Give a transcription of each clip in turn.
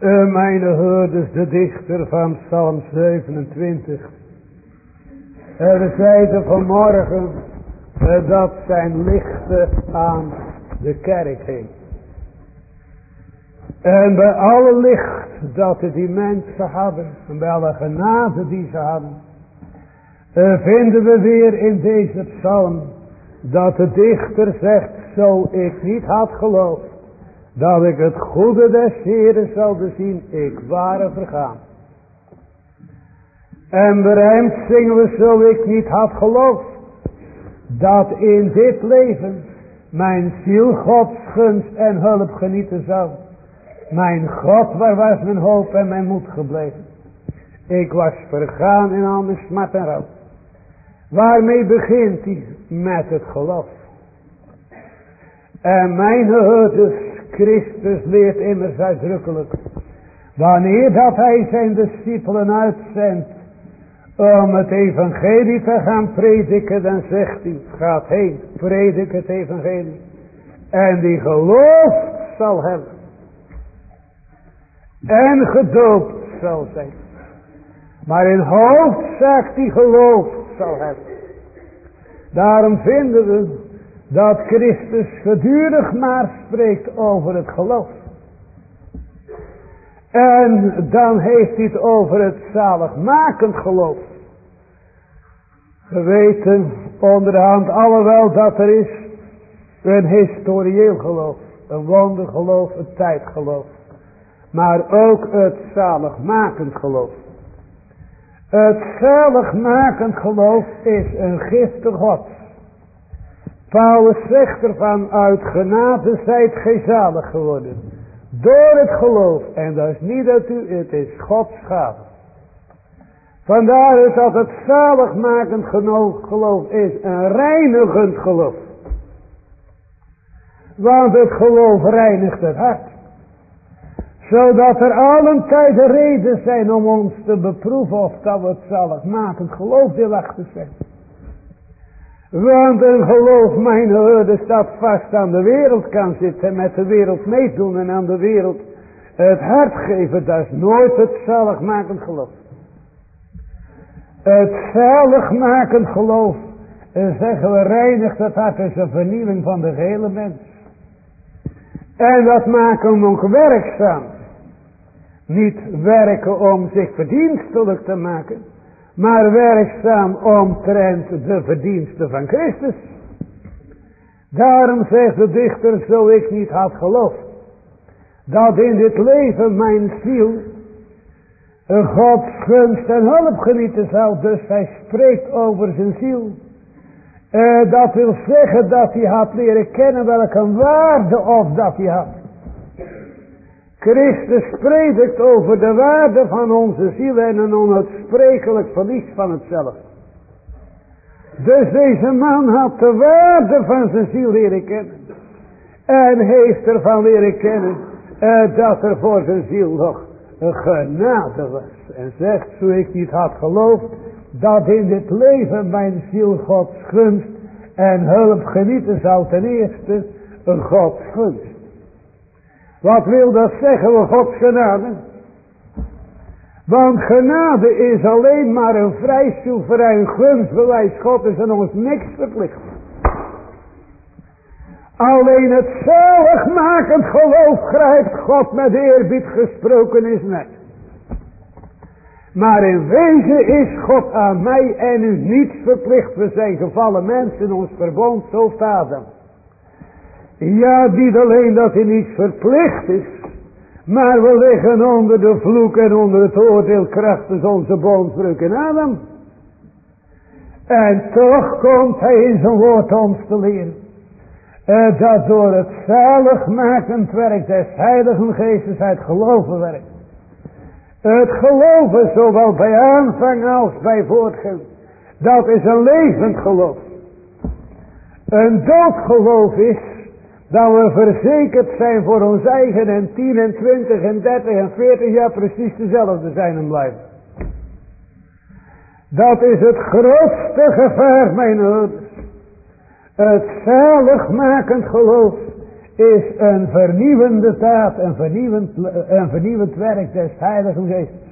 Uh, mijn hoorders, de dichter van Psalm 27. Er zeiden vanmorgen uh, dat zijn lichten aan de kerk heen. En bij alle licht dat die mensen hadden, en bij alle genade die ze hadden, vinden we weer in deze psalm dat de dichter zegt, zo ik niet had geloofd, dat ik het goede des Heren zou zien, ik ware vergaan. En berijmd zingen we, zo ik niet had geloofd, dat in dit leven mijn ziel Gods gunst en hulp genieten zou. Mijn God, waar was mijn hoop en mijn moed gebleven? Ik was vergaan in al mijn smat en rouw. Waarmee begint hij? Met het geloof. En mijn dus Christus leert immers uitdrukkelijk. Wanneer dat hij zijn discipelen uitzendt. Om het evangelie te gaan prediken. Dan zegt hij. Gaat heen. Predik het evangelie. En die geloof zal hebben. En gedoopt zal zijn. Maar in hoofdzaak die geloof zal hebben. Daarom vinden we dat Christus gedurig maar spreekt over het geloof. En dan heeft hij het over het zaligmakend geloof. We weten onderhand allemaal dat er is een historieel geloof, een wondergeloof, een tijdgeloof. Maar ook het zaligmakend geloof. Het zaligmakend geloof is een gifte God. Paulus zegt ervan, uit genade zijt gij zalig geworden. Door het geloof. En dat is niet dat u, het is Gods gave. Vandaar dat het zaligmakend geloof is een reinigend geloof. Want het geloof reinigt het hart. Zodat er allen tijden reden zijn om ons te beproeven of dat we het zaligmakend geloof achter zijn. Want een geloof, mijn hoorde, staat vast aan de wereld kan zitten. Met de wereld meedoen en aan de wereld het hart geven. Dat is nooit het zaligmakend geloof. Het zaligmakend geloof, en zeggen we, reinigt het hart, is een vernieuwing van de hele mens. En dat maken we ook werkzaam. Niet werken om zich verdienstelijk te maken maar werkzaam omtrent de verdiensten van Christus. Daarom zegt de dichter, zo ik niet had geloofd, dat in dit leven mijn ziel Gods gunst en hulp genieten zou. Dus hij spreekt over zijn ziel. Uh, dat wil zeggen dat hij had leren kennen welke waarde of dat hij had. Christus predikt over de waarde van onze ziel en een onuitsprekelijk verlies van hetzelf. Dus deze man had de waarde van zijn ziel leren kennen. En heeft ervan leren kennen eh, dat er voor zijn ziel nog een genade was. En zegt, zo ik niet had geloofd, dat in dit leven mijn ziel Gods gunst en hulp genieten zou ten eerste een Gods gunst. Wat wil dat zeggen, we Gods genade? Want genade is alleen maar een vrij soeverein gunstbewijs. God is er ons niks verplicht. Alleen het zaligmakend geloof grijpt God met eerbied gesproken is net. Maar in wezen is God aan mij en u niets verplicht. We zijn gevallen mensen, ons verbond, zo staat ja, niet alleen dat hij niet verplicht is. Maar we liggen onder de vloek en onder het oordeel krachtens onze bondsbruk in Adam. En toch komt hij in zijn woord ons te leren. Uh, dat door het zaligmakend werk des heiligen geestes uit geloven werkt. Het geloven zowel bij aanvang als bij voortgang. Dat is een levend geloof. Een doodgeloof is dat we verzekerd zijn voor ons eigen en 10 en 20 en 30 en 40 jaar precies dezelfde zijn en blijven. Dat is het grootste gevaar, mijn ouders. Het zaligmakend geloof is een vernieuwende taat, een vernieuwend, een vernieuwend werk des Heiligen Geestes.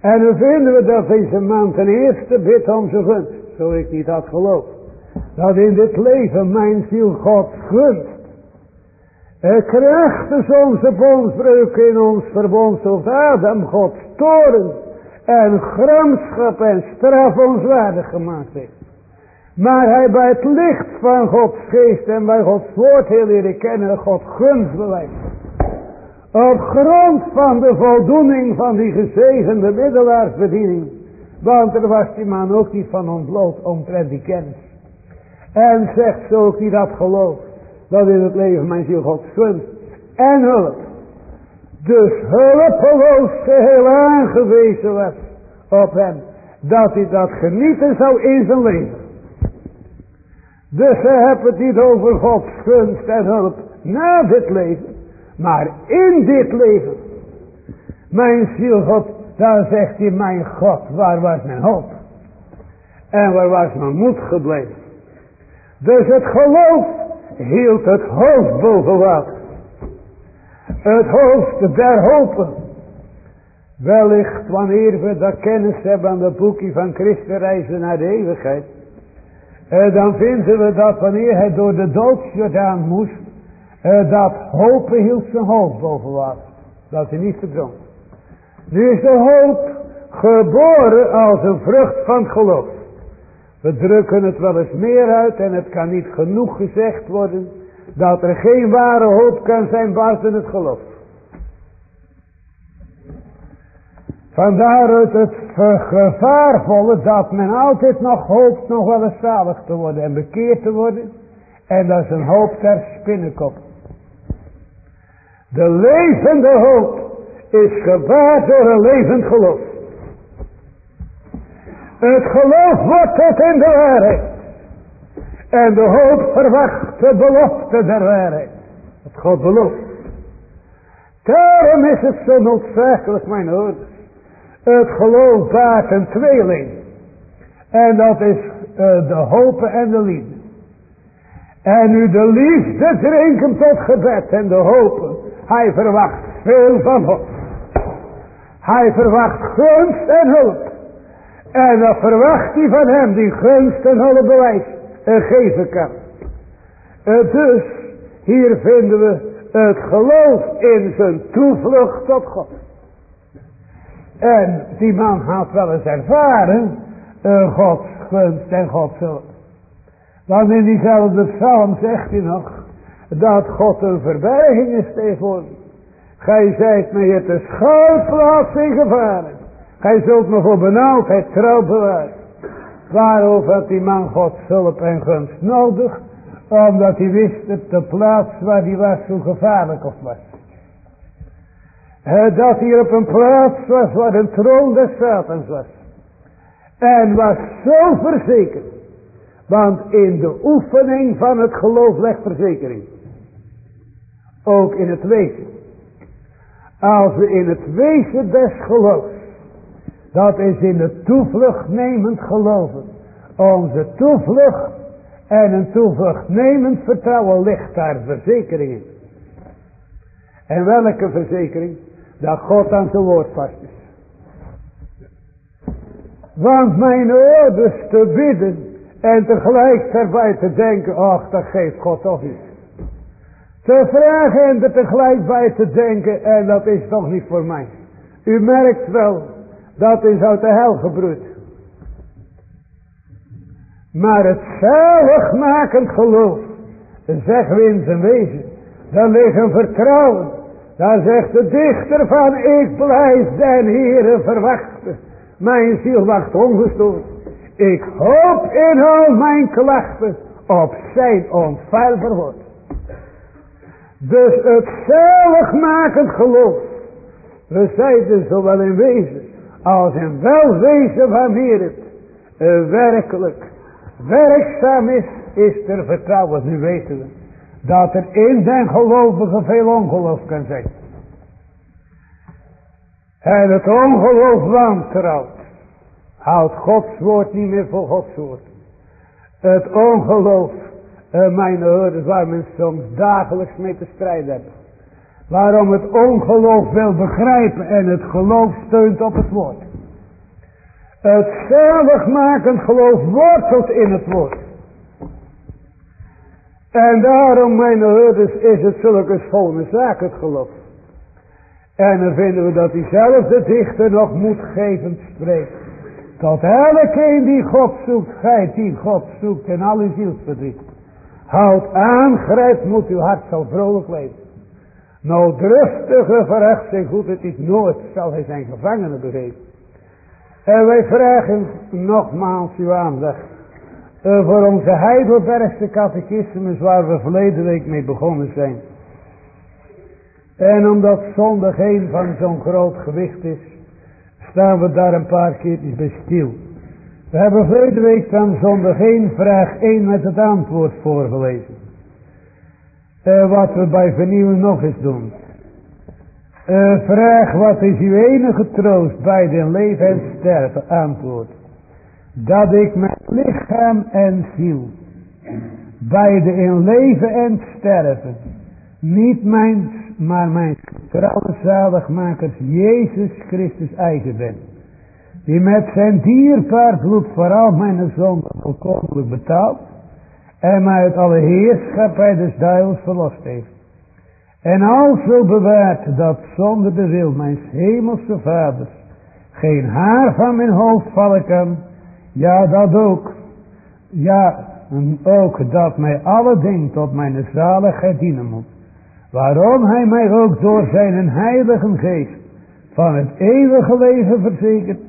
En dan vinden we dat deze man ten eerste bidt om zijn gunst, zo ik niet had geloofd. Dat in dit leven mijn ziel God gunst. Er krijgt dus onze bondsbreuk in ons verbond zoals Adam God toren en gramschap en straf ons waardig gemaakt heeft. Maar hij bij het licht van Gods geest en bij Gods woord heel leren kennen God gunst. Op grond van de voldoening van die gezegende middelaarsbediening. Want er was die man ook niet van ontbloot omtrent die kennis. En zegt zo ook die dat geloof. Dat in het leven mijn ziel Gods gunst en hulp. Dus hulpeloos geheel aangewezen was op hem. Dat hij dat genieten zou in zijn leven. Dus ze hebben het niet over Gods gunst en hulp na dit leven. Maar in dit leven. Mijn ziel God, daar zegt hij, mijn God, waar was mijn hoop? En waar was mijn moed gebleven? Dus het geloof hield het hoofd boven water. Het hoofd der hopen. Wellicht wanneer we dat kennis hebben aan de boekje van Christen reizen naar de eeuwigheid. Eh, dan vinden we dat wanneer hij door de doodsjordaan moest. Eh, dat hopen hield zijn hoofd boven water. Dat hij niet verdronk. Nu is de hoop geboren als een vrucht van geloof. We drukken het wel eens meer uit en het kan niet genoeg gezegd worden. Dat er geen ware hoop kan zijn buiten het geloof. Vandaar het, het gevaarvolle dat men altijd nog hoopt nog wel eens zalig te worden en bekeerd te worden. En dat is een hoop ter spinnenkop. De levende hoop is gebaard door een levend geloof. Het geloof wordt tot in de waarheid. En de hoop verwacht de belofte der waarheid. Het God belooft. Daarom is het zo noodzakelijk, mijn hoorders. Het geloof baart een tweeling. En dat is uh, de hoop en de liefde. En nu de liefde drinken tot gebed en de hoop. Hij verwacht veel van God. Hij verwacht gunst en hulp. En dat verwacht hij van hem die gunst en hulp bewijst en geven kan. En dus hier vinden we het geloof in zijn toevlucht tot God. En die man had wel eens ervaren uh, Gods gunst en Gods hulp. Want in diezelfde psalm zegt hij nog dat God een verberging is tegen Gij zijt mij hier te schuilplaats in gevaren. Gij zult me voor benauwdheid trouw bewaren. Waarover had die man Gods hulp en gunst nodig? Omdat hij wist dat de plaats waar hij was zo gevaarlijk of was dat hier op een plaats was waar een troon des Satans was. En was zo verzekerd. Want in de oefening van het geloof legt verzekering. Ook in het wezen. Als we in het wezen des geloofs. Dat is in het toevlucht nemend geloven. Onze toevlucht en een toevlucht nemend vertrouwen ligt daar verzekering in. En welke verzekering? dat God aan zijn woord vast is. Want mijn ouders te bidden en tegelijk daarbij te denken, ach dat geeft God toch iets. Te vragen en er tegelijk bij te denken, en dat is toch niet voor mij. U merkt wel, dat is uit de hel gebroed. Maar het zaligmakend geloof, zeggen we in zijn wezen, dan ligt een vertrouwen daar zegt de dichter van, ik blijf den Heere verwachten. Mijn ziel wacht ongestoord. Ik hoop in al mijn klachten op zijn onfeilbaar woord. Dus het zaligmakend geloof. We zeiden zowel in wezen als in welwezen wanneer het uh, werkelijk werkzaam is, is er vertrouwen. Nu weten we dat er in den gelovigen veel ongeloof kan zijn. En het ongeloof wantrouwt. Houdt Gods woord niet meer voor Gods woord. Het ongeloof Uh, mijn hoorders waar men soms dagelijks mee te strijden hebben. Waarom het ongeloof wil begrijpen en het geloof steunt op het woord. Het zaligmakend geloof wortelt in het woord. En daarom, mijn hoorders, is het zulke schone zaak, het geloof. En dan vinden we dat diezelfde dichter nog moedgevend spreekt. Tot elke die God zoekt, gij die God zoekt in al uw zielsverdriet. Houd aan, grijpt, moet uw hart zal vrolijk leven. Drustige verrecht zijn goed, het is nooit, zal hij zijn gevangenen begeven. En wij vragen nogmaals uw aandacht uh, voor onze Heidelbergse catechismus waar we verleden week mee begonnen zijn. En omdat zondag een van zo'n groot gewicht is, staan we daar een paar keertjes bij stil. We hebben verleden week dan zondag 1 vraag 1 met het antwoord voorgelezen. Uh, wat we bij vernieuwing nog eens doen. Uh, vraag wat is uw enige troost bij de leven en sterven? Antwoord. Dat ik mijn lichaam en ziel beide in leven en sterven niet mijn, maar mijn trouwe zaligmakers Jezus Christus eigen ben. Die met zijn dierbaar bloed vooral mijn zonde volkomen betaald en mij uit alle heerschappij des duivels verlost heeft. En alzo bewaart dat zonder de wil mijn hemelse vaders geen haar van mijn hoofd vallen kan. Ja, dat ook. Ja, ook dat mij alle dingen tot mijn zaligheid dienen moet. Waarom hij mij ook door zijn heilige geest van het eeuwige leven verzekert.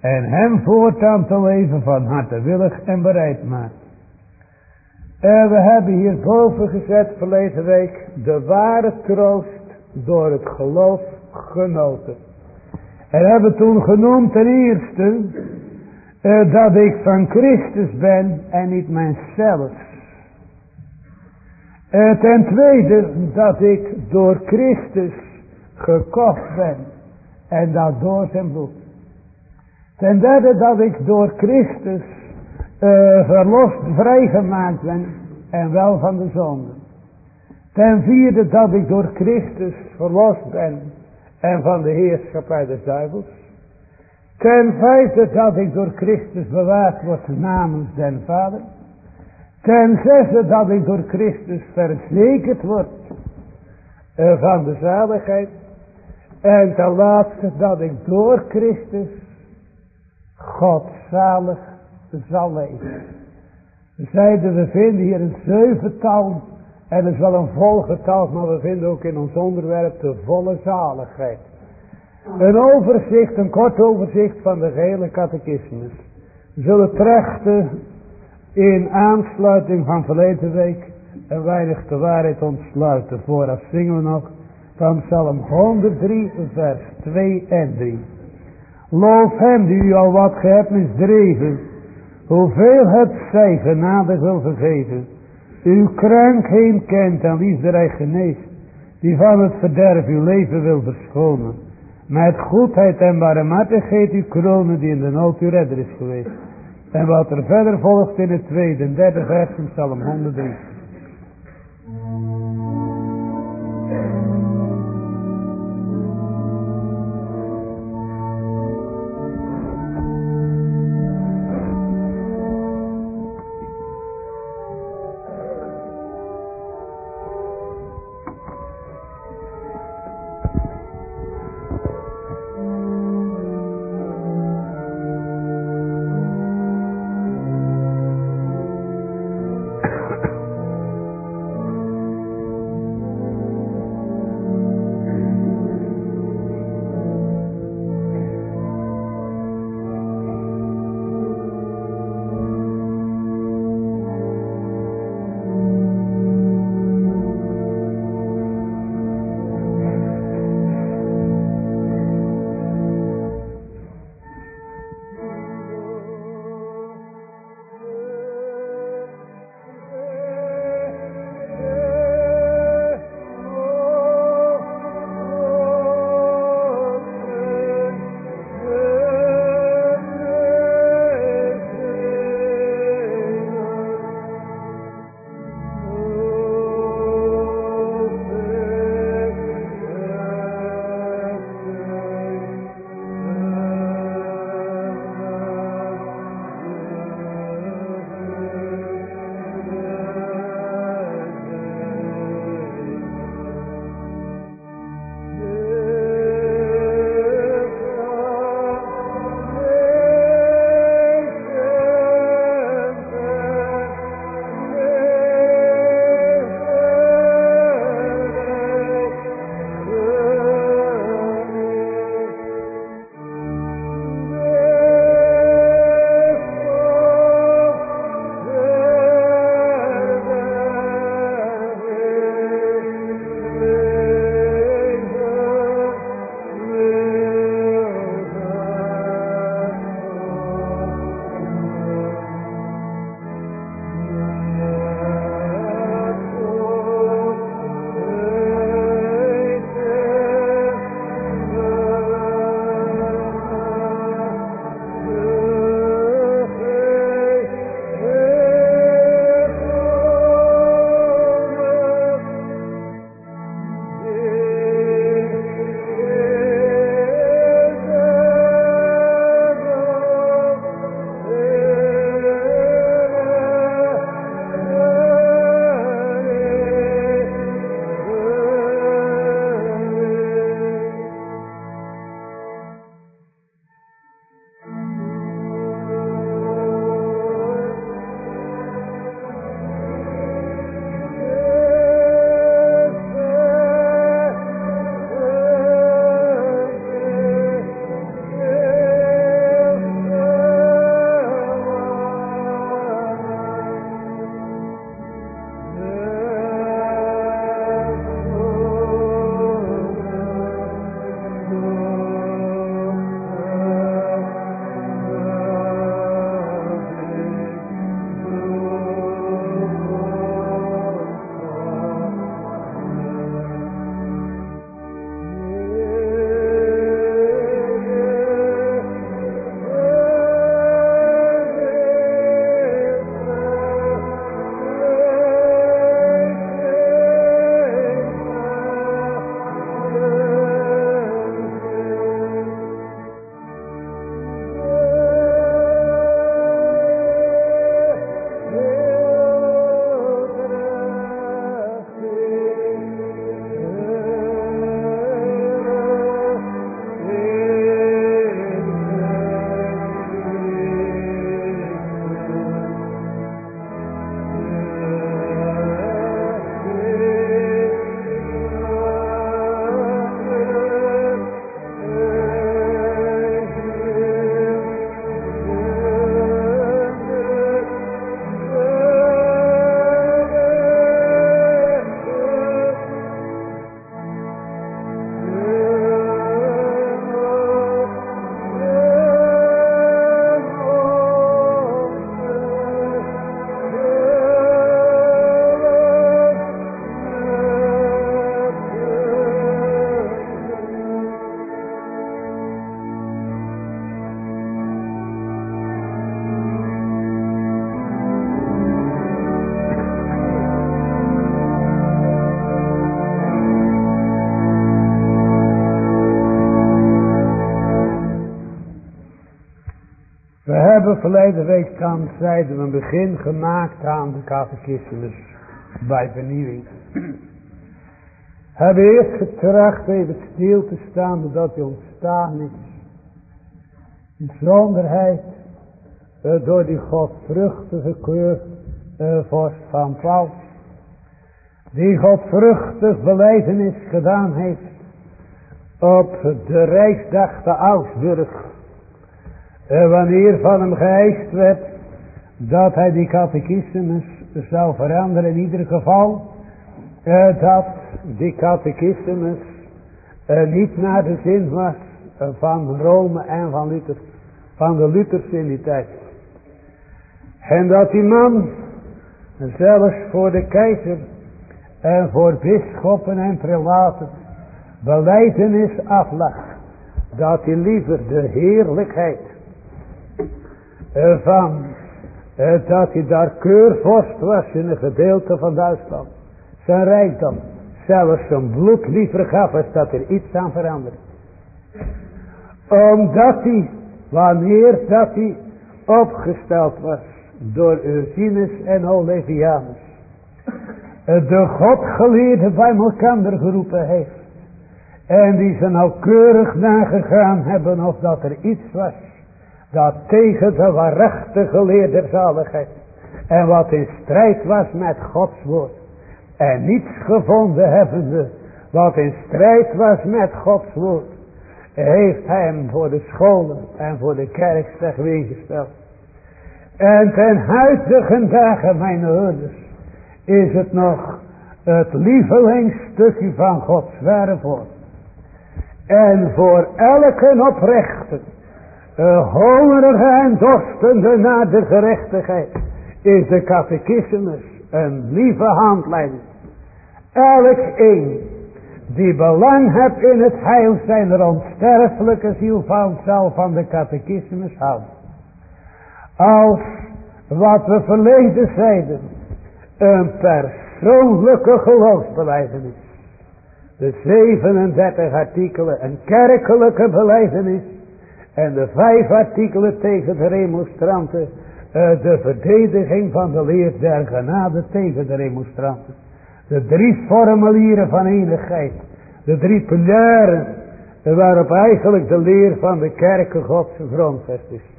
En hem voortaan te leven van harte willig en bereid maakt. En we hebben hier boven gezet verleden week de ware troost door het geloof genoten. En hebben toen genoemd ten eerste uh, dat ik van Christus ben en niet mijzelf. Uh, ten tweede dat ik door Christus gekocht ben en dat door zijn bloed. Ten derde dat ik door Christus uh, verlost, vrijgemaakt ben en wel van de zonde. Ten vierde dat ik door Christus verlost ben en van de heerschappij des duivels. Ten vijfde dat ik door Christus bewaard word namens den Vader. Ten zesde dat ik door Christus verzekerd word uh, van de zaligheid. En ten laatste dat ik door Christus God zalig zal leven. We zeiden, we vinden hier een zevental. En dat is wel een volgetal, maar we vinden ook in ons onderwerp de volle zaligheid. Een overzicht, een kort overzicht van de gehele catechismus. We zullen trechten in aansluiting van verleden week een weinig de waarheid ontsluiten. Vooraf zingen we nog van Psalm 103 vers 2 en 3. Loof hem die u al wat hebt misdreven Hoeveel het zij genadig wil vergeven. Uw krankheid kent en liefderij geneest. Die van het verderf uw leven wil verschonen. Met goedheid en barmhartigheid uw kronen die in de nood uw redder is geweest. En wat er verder volgt in het tweede en derde vers van Psalm 103. Hebben verleden week kan zeiden we een begin gemaakt aan de catechismus bij vernieuwing. Hebben eerst getracht even stil te staan dat hij ontstaan is. Zonderheid uh, door die godvruchtige keur uh, vorst van Paul. Die godvruchtig beleidenis gedaan heeft op de reisdag te Augsburg. Wanneer van hem geëist werd dat hij die catechismus zou veranderen in ieder geval. Uh, dat die catechismus uh, niet naar de zin was van Rome en van Luther. Van de Luthers in. En dat die man zelfs voor de keizer en voor bisschoppen en prelaten beleidenis aflag. Dat hij liever de heerlijkheid van dat hij daar keurvorst was in een gedeelte van Duitsland. Zijn rijkdom. Zelfs zijn bloed liever gaf als dat er iets aan veranderde. Omdat hij, wanneer dat hij opgesteld was door Ursinus en Olevianus. De Godgeleerde bij elkaar geroepen heeft. En die ze nauwkeurig nagegaan hebben of dat er iets was. Dat tegen de waarachtige leer der zaligheid. En wat in strijd was met Gods woord. En niets gevonden hebbende. Wat in strijd was met Gods woord. Heeft hij hem voor de scholen en voor de kerk weg gesteld. En ten huidige dagen, mijn hoorders, is het nog het lievelingstukje van Gods woord. En voor elke oprechte, hongerige en dorstende naar de gerechtigheid, is de catechismus een lieve handleiding. Elk een die belang heeft in het heil zijn onsterfelijke ziel van zal van de catechismus houden als wat we verleden zeiden, een persoonlijke geloofsbeleidenis. De 37 artikelen een kerkelijke beleidenis en de vijf artikelen tegen de remonstranten, eh, de verdediging van de leer der genade tegen de remonstranten. De drie formulieren van enigheid, de drie pilaren waarop eigenlijk de leer van de kerken Gods grondvest is.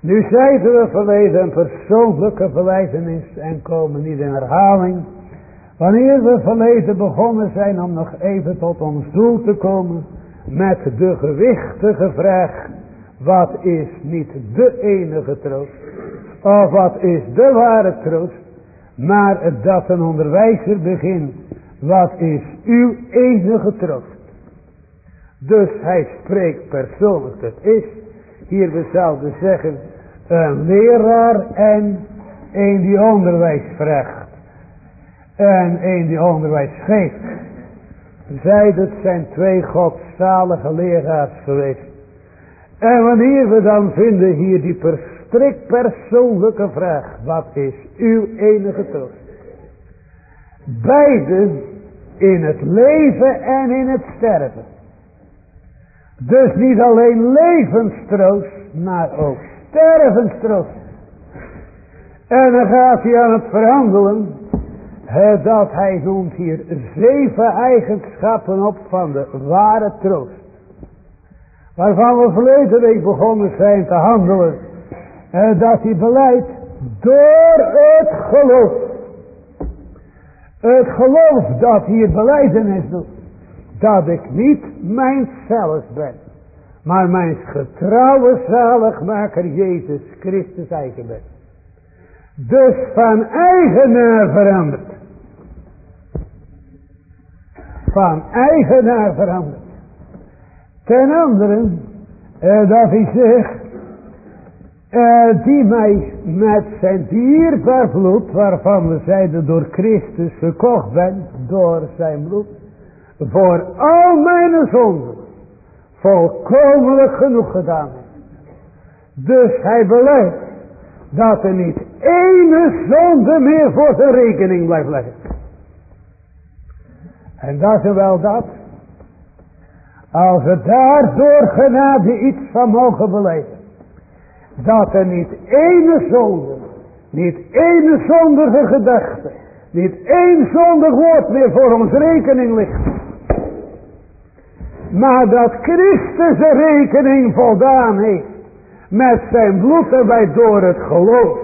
Nu zeiden we verleden een persoonlijke verwijzenis en komen niet in herhaling. Wanneer we verleden begonnen zijn om nog even tot ons doel te komen met de gewichtige vraag. Wat is niet de enige troost? Of wat is de ware troost? Maar dat een onderwijzer begint. Wat is uw enige troost? Dus hij spreekt persoonlijk. Dat is, hier we zouden zeggen, een leraar en een die onderwijs vraagt. En een die onderwijs geeft. Zij, dat zijn twee godzalige leraars geweest. En wanneer we dan vinden hier die strikt persoonlijke vraag. Wat is uw enige troost? Beiden in het leven en in het sterven. Dus niet alleen levenstroost, maar ook stervenstroost. En dan gaat hij aan het verhandelen. Dat hij noemt hier zeven eigenschappen op van de ware troost. Waarvan we verleden begonnen zijn te handelen. dat hij beleidt door het geloof. Het geloof dat hier beleidenis doet. Dat ik niet mijzelf ben. Maar mijn getrouwe zaligmaker Jezus Christus eigen bent. Dus van eigenaar veranderd. Van eigenaar veranderd. Ten andere, eh, dat hij zegt, eh, die mij met zijn dierbaar bloed, waarvan we zeiden door Christus gekocht ben, door zijn bloed, voor al mijn zonden, volkomenlijk genoeg gedaan heeft. Dus hij beleidt dat er niet ene zonde meer voor zijn rekening blijft leggen. En dat is wel dat. Als we daardoor genade iets van mogen beleiden. Dat er niet ene zonde, niet ene zondige gedachte, niet één zondig woord meer voor ons rekening ligt. Maar dat Christus de rekening voldaan heeft. Met zijn bloed erbij door het geloof.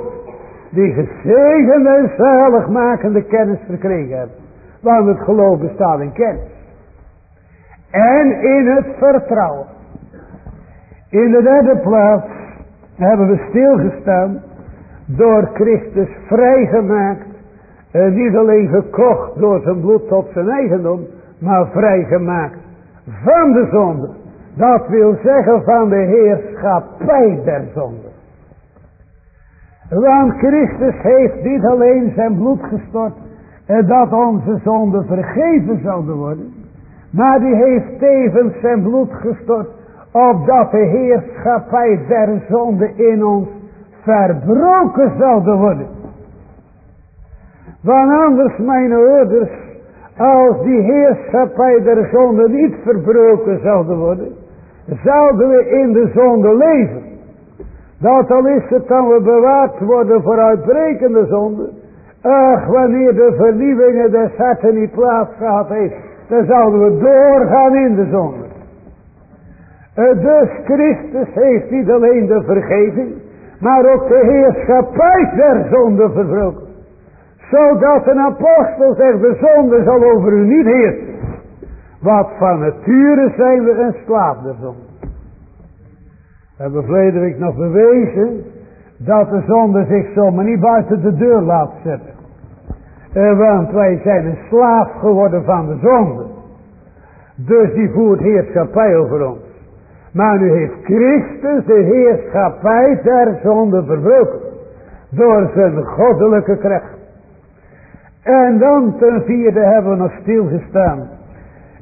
Die gezegende en zaligmakende kennis verkregen hebben. Want het geloof bestaat in kennis. En in het vertrouwen. In de derde plaats hebben we stilgestaan. Door Christus vrijgemaakt. En niet alleen gekocht door zijn bloed tot zijn eigendom. Maar vrijgemaakt van de zonde. Dat wil zeggen van de heerschappij der zonde. Want Christus heeft niet alleen zijn bloed gestort. Dat onze zonden vergeven zouden worden. Maar die heeft tevens zijn bloed gestort. Opdat de heerschappij der zonde in ons verbroken zouden worden. Want anders mijn ouders als die heerschappij der zonde niet verbroken zouden worden, zouden we in de zonde leven. Dat al is het dan we bewaard worden voor uitbrekende zonde. Ach, wanneer de vernieuwingen des harten niet plaats gehad heeft, dan zouden we doorgaan in de zonde. Eh, dus Christus heeft niet alleen de vergeving, maar ook de heerschappij der zonde verbroken. Zodat een apostel zegt, de zonde zal over u niet heersen. Wat van nature zijn we een slaaf der zonde. We hebben nog bewezen dat de zonde zich zomaar niet buiten de deur laat zetten. Eh, want wij zijn een slaaf geworden van de zonde. Dus die voert heerschappij over ons. Maar nu heeft Christus de heerschappij der zonde verbroken. Door zijn goddelijke kracht. En dan ten vierde hebben we nog stilgestaan.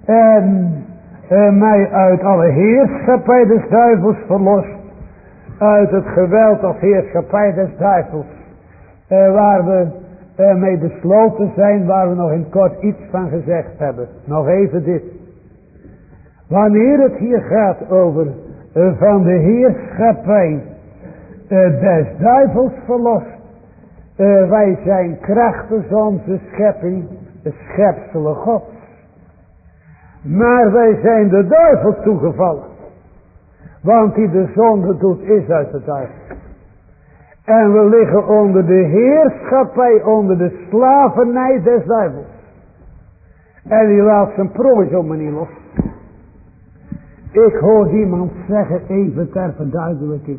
En eh, mij uit alle heerschappij des duivels verlost. Uit het geweld of heerschappij des duivels. Eh, waar we eh, mee besloten zijn, waar we nog in kort iets van gezegd hebben. Nog even dit. Wanneer het hier gaat over eh, van de heerschappij des duivels verlost. Uh, wij zijn krachtens onze schepping, de schepselen God. Maar wij zijn de duivel toegevallen. Want die de zonde doet is uit de duivel. En we liggen onder de heerschappij, onder de slavernij des duivels. En die laat zijn prooi zo niet los. Ik hoor iemand zeggen, even ter verduidelijking.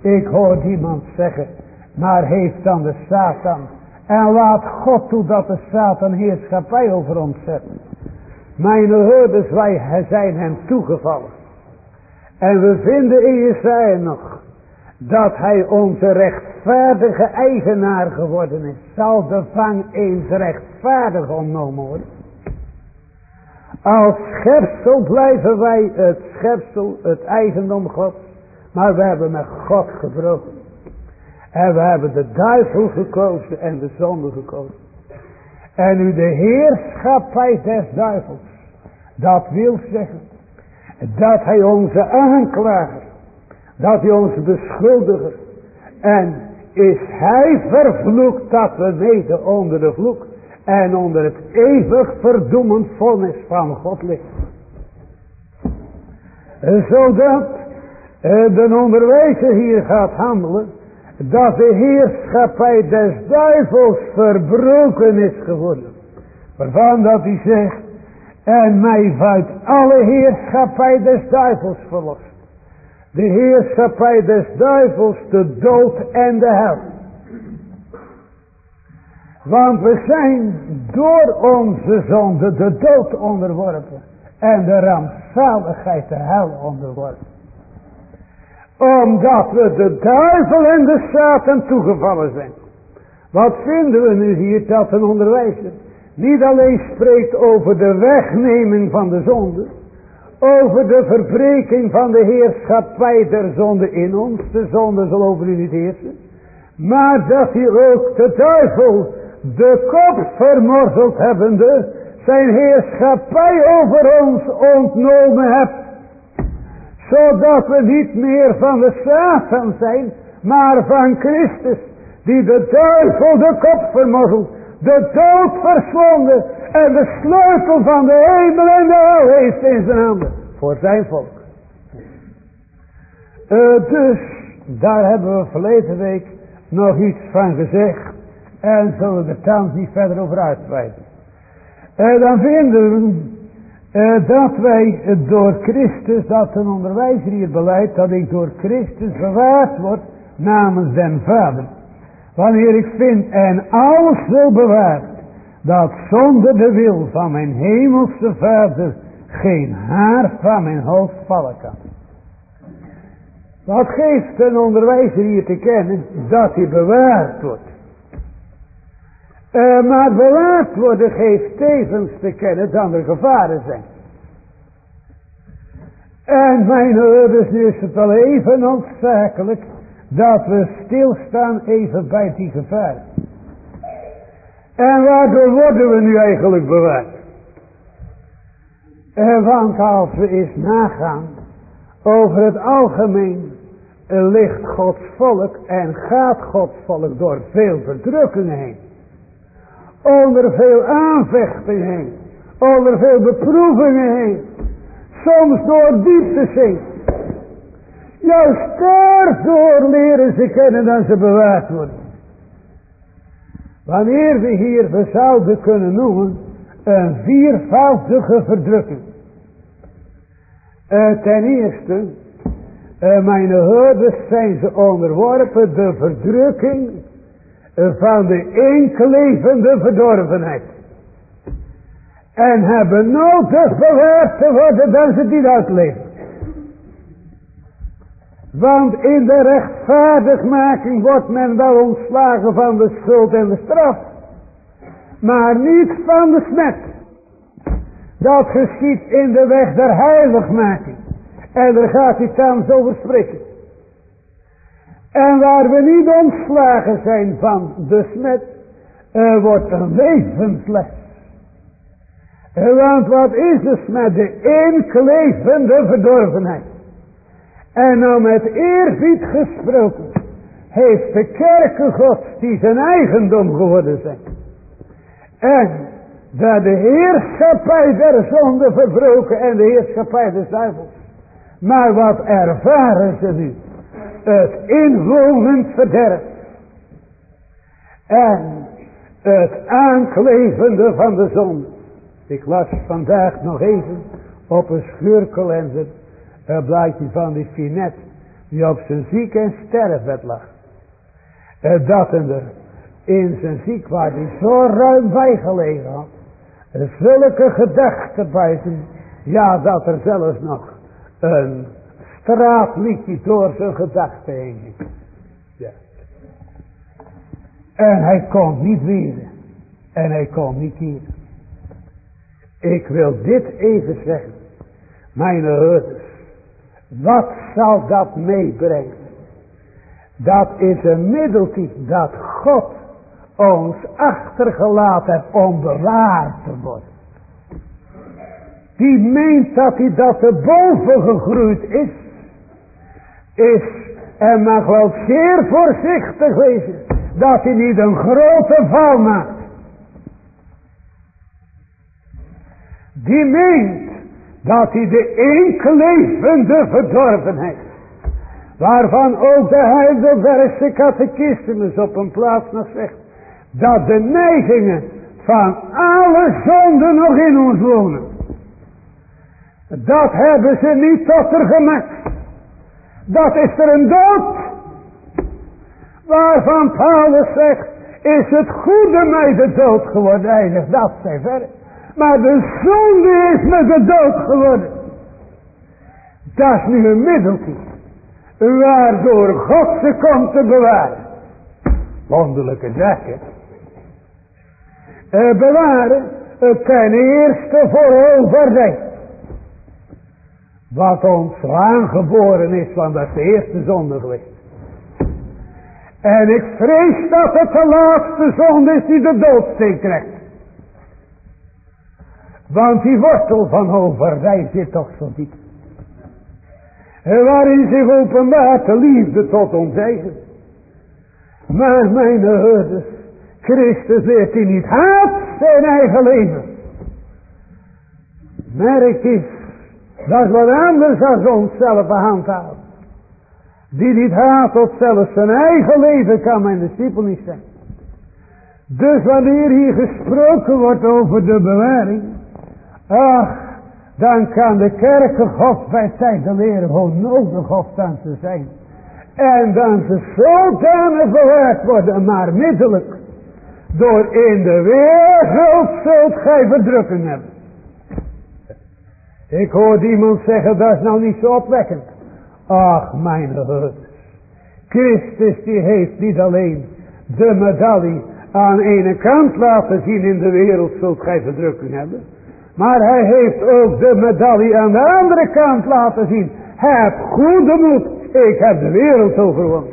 Ik hoor iemand zeggen, maar heeft dan de Satan. En laat God toe dat de Satan heerschappij over ons zet. Mijn hoorders, wij zijn hem toegevallen. En we vinden in Jesaja nog dat hij onze rechtvaardige eigenaar geworden is. Zal de vang eens rechtvaardig ontnomen worden. Als schepsel blijven wij het schepsel, het eigendom God. Maar we hebben met God gebroken. En we hebben de duivel gekozen en de zonde gekozen. En nu de heerschappij des duivels. Dat wil zeggen. Dat hij onze aanklager. Dat hij onze beschuldiger. En is hij vervloekt dat we weten onder de vloek. En onder het eeuwig verdoemend vonnis van God liggen. Zodat de onderwijzer hier gaat handelen dat de heerschappij des duivels verbroken is geworden. Waarvan dat hij zegt, en mij uit alle heerschappij des duivels verlost. De heerschappij des duivels, de dood en de hel. Want we zijn door onze zonde de dood onderworpen. En de rampzaligheid de hel onderworpen omdat we de duivel en de Satan toegevallen zijn. Wat vinden we nu hier dat een onderwijzer niet alleen spreekt over de wegneming van de zonde. Over de verbreking van de heerschappij der zonde in ons. De zonde zal over u niet heersen. Maar dat hij ook de duivel de kop vermorzeld hebbende zijn heerschappij over ons ontnomen hebt Zodat we niet meer van de Satan zijn, maar van Christus. Die de duivel de kop vermozzelt, de dood verslonden en de sleutel van de hemel en de hel heeft in zijn handen. Voor zijn volk. Uh, dus, daar hebben we verleden week nog iets van gezegd. En zullen we er niet verder over uitweiden. Uh, dan vinden we uh, dat wij door Christus, dat een onderwijzer hier beleidt, dat ik door Christus bewaard word namens den Vader. Wanneer ik vind en alles wil bewaard, dat zonder de wil van mijn hemelse Vader geen haar van mijn hoofd vallen kan. Wat geeft een onderwijzer hier te kennen? Dat hij bewaard wordt. Uh, maar bewaard worden geeft tevens te kennen dat er gevaren zijn. En mijn ouders, is het wel even noodzakelijk dat we stilstaan even bij die gevaren. En waardoor worden we nu eigenlijk bewaard? Eh, want als we eens nagaan over het algemeen ligt Gods volk en gaat Gods volk door veel verdrukkingen heen. Onder veel aanvechtingen heen. Onder veel beproevingen heen. Soms door diepte heen. Juist daardoor leren ze kennen dat ze bewaard worden. Wanneer we hier we zouden kunnen noemen een viervoudige verdrukking. Uh, ten eerste, uh, mijn hoorders zijn ze onderworpen de verdrukking uh, van de eenklevende verdorvenheid. En hebben nodig bewaard te worden dan ze die uitleven. Want in de rechtvaardigmaking wordt men wel ontslagen van de schuld en de straf. Maar niet van de smet. Dat geschiet in de weg der heiligmaking. En daar gaat hij thans over spreken. En waar we niet ontslagen zijn van de smet, er wordt een levensles. Want wat is de smet? De inklevende verdorvenheid. En nou met eerbied gesproken, heeft de kerken gods die zijn eigendom geworden zijn. En dat de heerschappij der zonde verbroken en de heerschappij des duivels. Maar wat ervaren ze nu? Het inwonend verderf. En het aanklevende van de zon. Ik las vandaag nog even op een scheurkalender een blaadje van die finet die op zijn ziek en sterfbed lag. En dat er in zijn ziek waar hij zo ruim bij gelegen had. Zulke gedachten bij. Ja, dat er zelfs nog een straatliedje door zijn gedachten heen. Ja. En hij kon niet weren. En hij kon niet keren. Ik wil dit even zeggen. Mijn. Wat zal dat meebrengen? Dat is een middeltje dat God ons achtergelaten om bewaard te worden. Die meent dat hij dat erboven gegroeid is, is en mag wel zeer voorzichtig wezen dat hij niet een grote val maakt. Die meent dat hij de inklevende verdorvenheid, waarvan ook de Heidelbergse catechismus op een plaats nog zegt, dat de neigingen van alle zonden nog in ons wonen. Dat hebben ze niet tot er gemaakt. Dat is er een dood. Waarvan Paulus zegt, is het goede mij de dood geworden. Eindig dat zij verder. Maar de zonde is met de dood geworden. Dat is nu een middeltje. Waardoor God ze komt te bewaren. Wonderlijke zaken. Uh, bewaren. ten eerste voor overdijk. Wat ons aangeboren is, want dat is de eerste zonde geweest. En ik vrees dat het de laatste zonde is die de doodsteen krijgt. Want die wortel van overdij zit toch zo diep. Waarin zich openbaart de liefde tot ons eigen. Maar mijn herders, Christus leert die niet haat zijn eigen leven. Merk is, dat is wat anders dan onszelf handhaven. Die niet haat tot zelfs zijn eigen leven kan mijn discipel niet zijn. Dus wanneer hier gesproken wordt over de bewaring. Ach, dan kan de kerken God bij tijd leren hoe nodig God dan te zijn. En dan ze zodanig bewaard worden, maar middelijk. Door in de wereld zult gij verdrukking hebben. Ik hoorde iemand zeggen, dat is nou niet zo opwekkend. Ach, mijn God. Christus die heeft niet alleen de medaille aan ene kant laten zien in de wereld zult gij verdrukking hebben. Maar hij heeft ook de medaille aan de andere kant laten zien. Heb goede moed, ik heb de wereld overwonnen.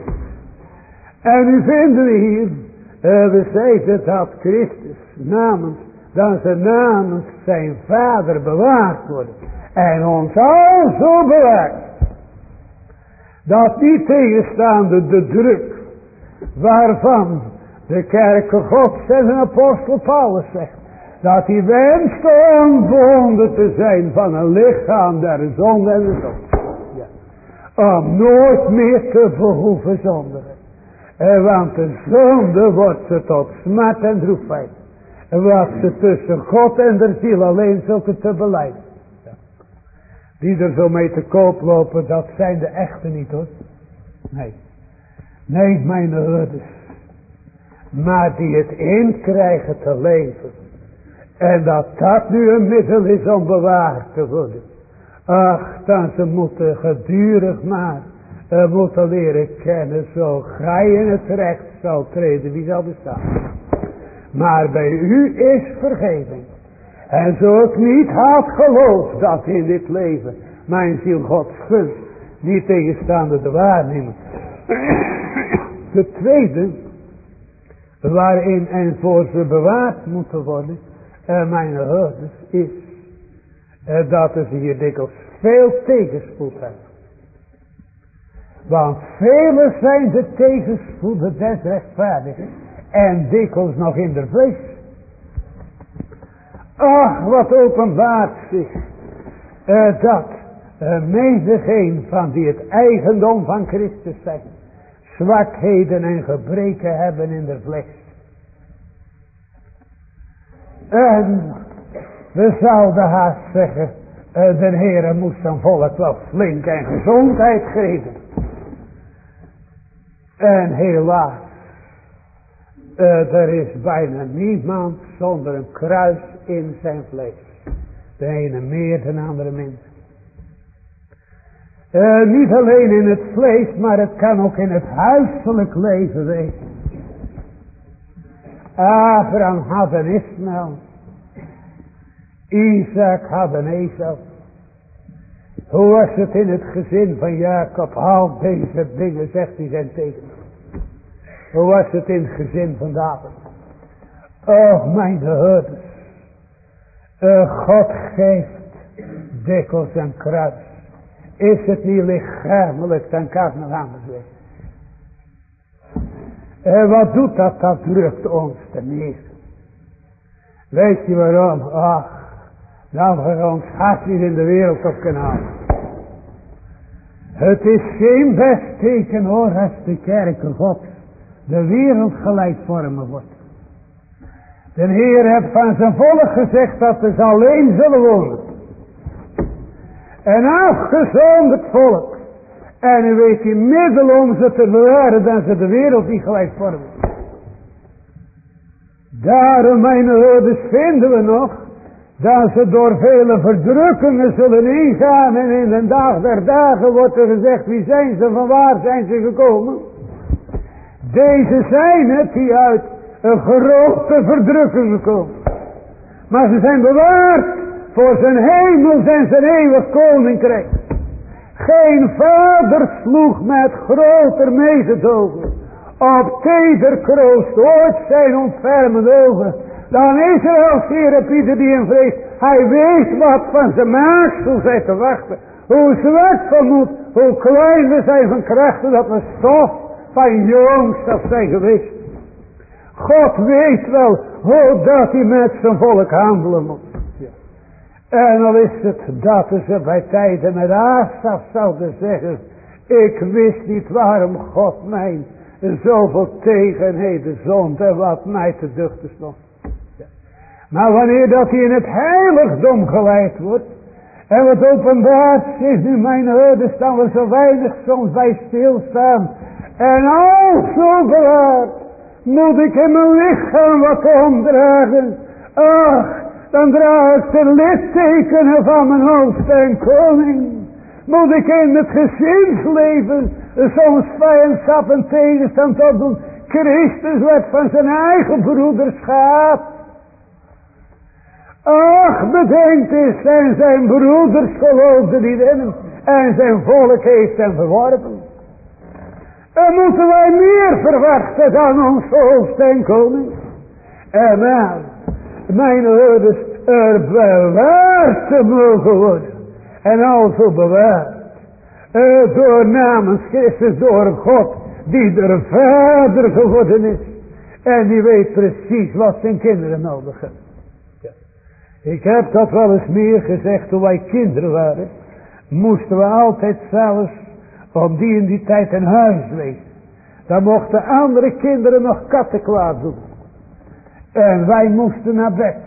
En nu vinden we hier, uh, we zeiden dat Christus namens, dat ze namens zijn vader bewaard worden. En ons al zo bewaard. Dat niet tegenstaande de druk waarvan de kerken God en apostel Paulus zegt. Dat hij wenst ontbonden te zijn van een lichaam der zonde en de zonde. Ja. Om nooit meer te behoeven zondigen. En want de zonde wordt ze tot smart en droefheid. Wat ze tussen God en de ziel alleen zulke te beleiden. Ja. Die er zo mee te koop lopen, dat zijn de echte niet hoor. Nee. Nee, mijn herders. Maar die het inkrijgen te leven. En dat dat nu een middel is om bewaard te worden. Ach, dan ze moeten gedurig maar uh, moeten leren kennen. Zo gij in het recht zal treden, wie zal bestaan. Maar bij u is vergeving. En zo ik niet had geloofd dat in dit leven mijn ziel Gods gunst niet tegenstaande de waarneming. De tweede, waarin en voor ze bewaard moeten worden, uh, mijn herders, is uh, dat ze hier dikwijls veel tegenspoed hebben. Want vele zijn de tegenspoeden des rechtvaardigen en dikwijls nog in de vlees. Ach, wat openbaart zich uh, dat uh, van die het eigendom van Christus zijn, zwakheden en gebreken hebben in de vlees. En we zouden haast zeggen, uh, de Heere moest zijn volk wel flink en gezondheid geven. En helaas, uh, er is bijna niemand zonder een kruis in zijn vlees. De ene meer, de andere minder. Uh, niet alleen in het vlees, maar het kan ook in het huiselijk leven wezen. Abraham had een Ismael. Isaac had een Esau. Hoe was het in het gezin van Jacob? Al deze dingen zegt hij zijn tegen. Hoe was het in het gezin van David? Oh mijn herders. Uh, God geeft dikwijls een kruis. Is het niet lichamelijk, dan kan het nog anders zijn. En wat doet dat? Dat drukt ons te neer. Weet je waarom? Ach, dan we ons hart niet in de wereld op halen. Het is geen best teken hoor, als de kerken God de wereld gelijkvormen wordt. De Heer heeft van zijn volk gezegd dat ze alleen zullen wonen. En afgezonderd volk. En u weet die middel om ze te bewaren dan ze de wereld niet gelijk vormen. Daarom, mijn ouders, vinden we nog dat ze door vele verdrukkingen zullen ingaan en in de dag der dagen wordt er gezegd, wie zijn ze, van waar zijn ze gekomen? Deze zijn het die uit een grote verdrukking gekomen. Maar ze zijn bewaard voor zijn hemel en zijn eeuwig koninkrijk. Geen vader sloeg met groter mededogen op teder kroost ooit zijn ontfermende ogen. Dan is er als Heere Pieter die in vrees. Hij weet wat van zijn maaksel zij te wachten. Hoe zwak van moed, hoe klein we zijn van krachten dat we stof van jongs af zijn geweest. God weet wel hoe dat hij met zijn volk handelen moet. En al is het dat ze bij tijden met Asaf zouden zeggen. Ik wist niet waarom God mij zoveel tegenheden zond en wat mij te duchten stond. Maar wanneer dat hij in het heiligdom geleid wordt. En wat openbaart is nu mijn herde staan we zo weinig soms bij stilstaan. En al zo gelaat moet ik in mijn lichaam wat omdragen. Ach, dan draag ik de littekenen van mijn hoofd en koning. Moet ik in het gezinsleven soms vijandschap en tegenstand opdoen. Christus werd van zijn eigen broeders gehaat. Ach, bedenkt eens, en zijn broeders geloofden niet in hem. En zijn volk heeft hem verworpen. En moeten wij meer verwachten dan ons hoofd en koning. En maar, mijn ouders er bewaard te mogen worden. En alzo bewaard. Uh, door namens Christus, door God, die er vader geworden is. En die weet precies wat zijn kinderen nodig hebben. Ik heb dat wel eens meer gezegd toen wij kinderen waren. Moesten we altijd zelfs om die in die tijd een huis wezen. Dan mochten andere kinderen nog katten kwaad doen. En wij moesten naar bed.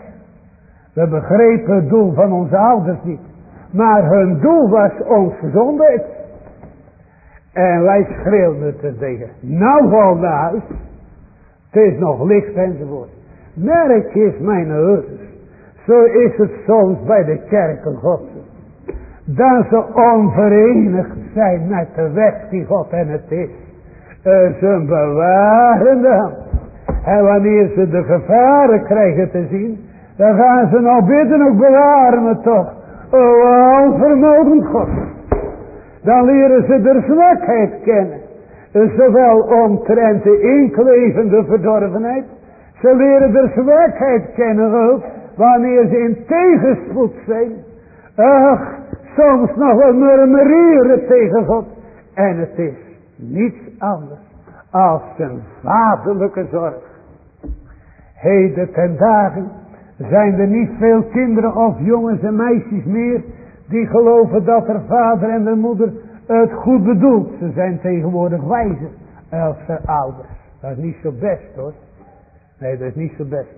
We begrepen het doel van onze ouders niet. Maar hun doel was ons gezondheid. En wij schreeuwden te tegen. Nou val. Het is nog licht enzovoort. Merk is mijn ouders. Zo is het soms bij de kerken God. Dat ze onverenigd zijn met de weg die God en het is. Zijn bewarende hand. En wanneer ze de gevaren krijgen te zien. Dan gaan ze nou bidden ook bewaren toch. O alvermogend God. Dan leren ze de zwakheid kennen. Zowel omtrent de inklevende verdorvenheid. Ze leren de zwakheid kennen ook wanneer ze in tegenspoed zijn. Ach, soms nog wel murmureren tegen God. En het is niets anders als een vaderlijke zorg. Heden ten dagen zijn er niet veel kinderen of jongens en meisjes meer die geloven dat er vader en de moeder het goed bedoelt. Ze zijn tegenwoordig wijzer als ouders. Dat is niet zo best hoor. Nee, dat is niet zo best.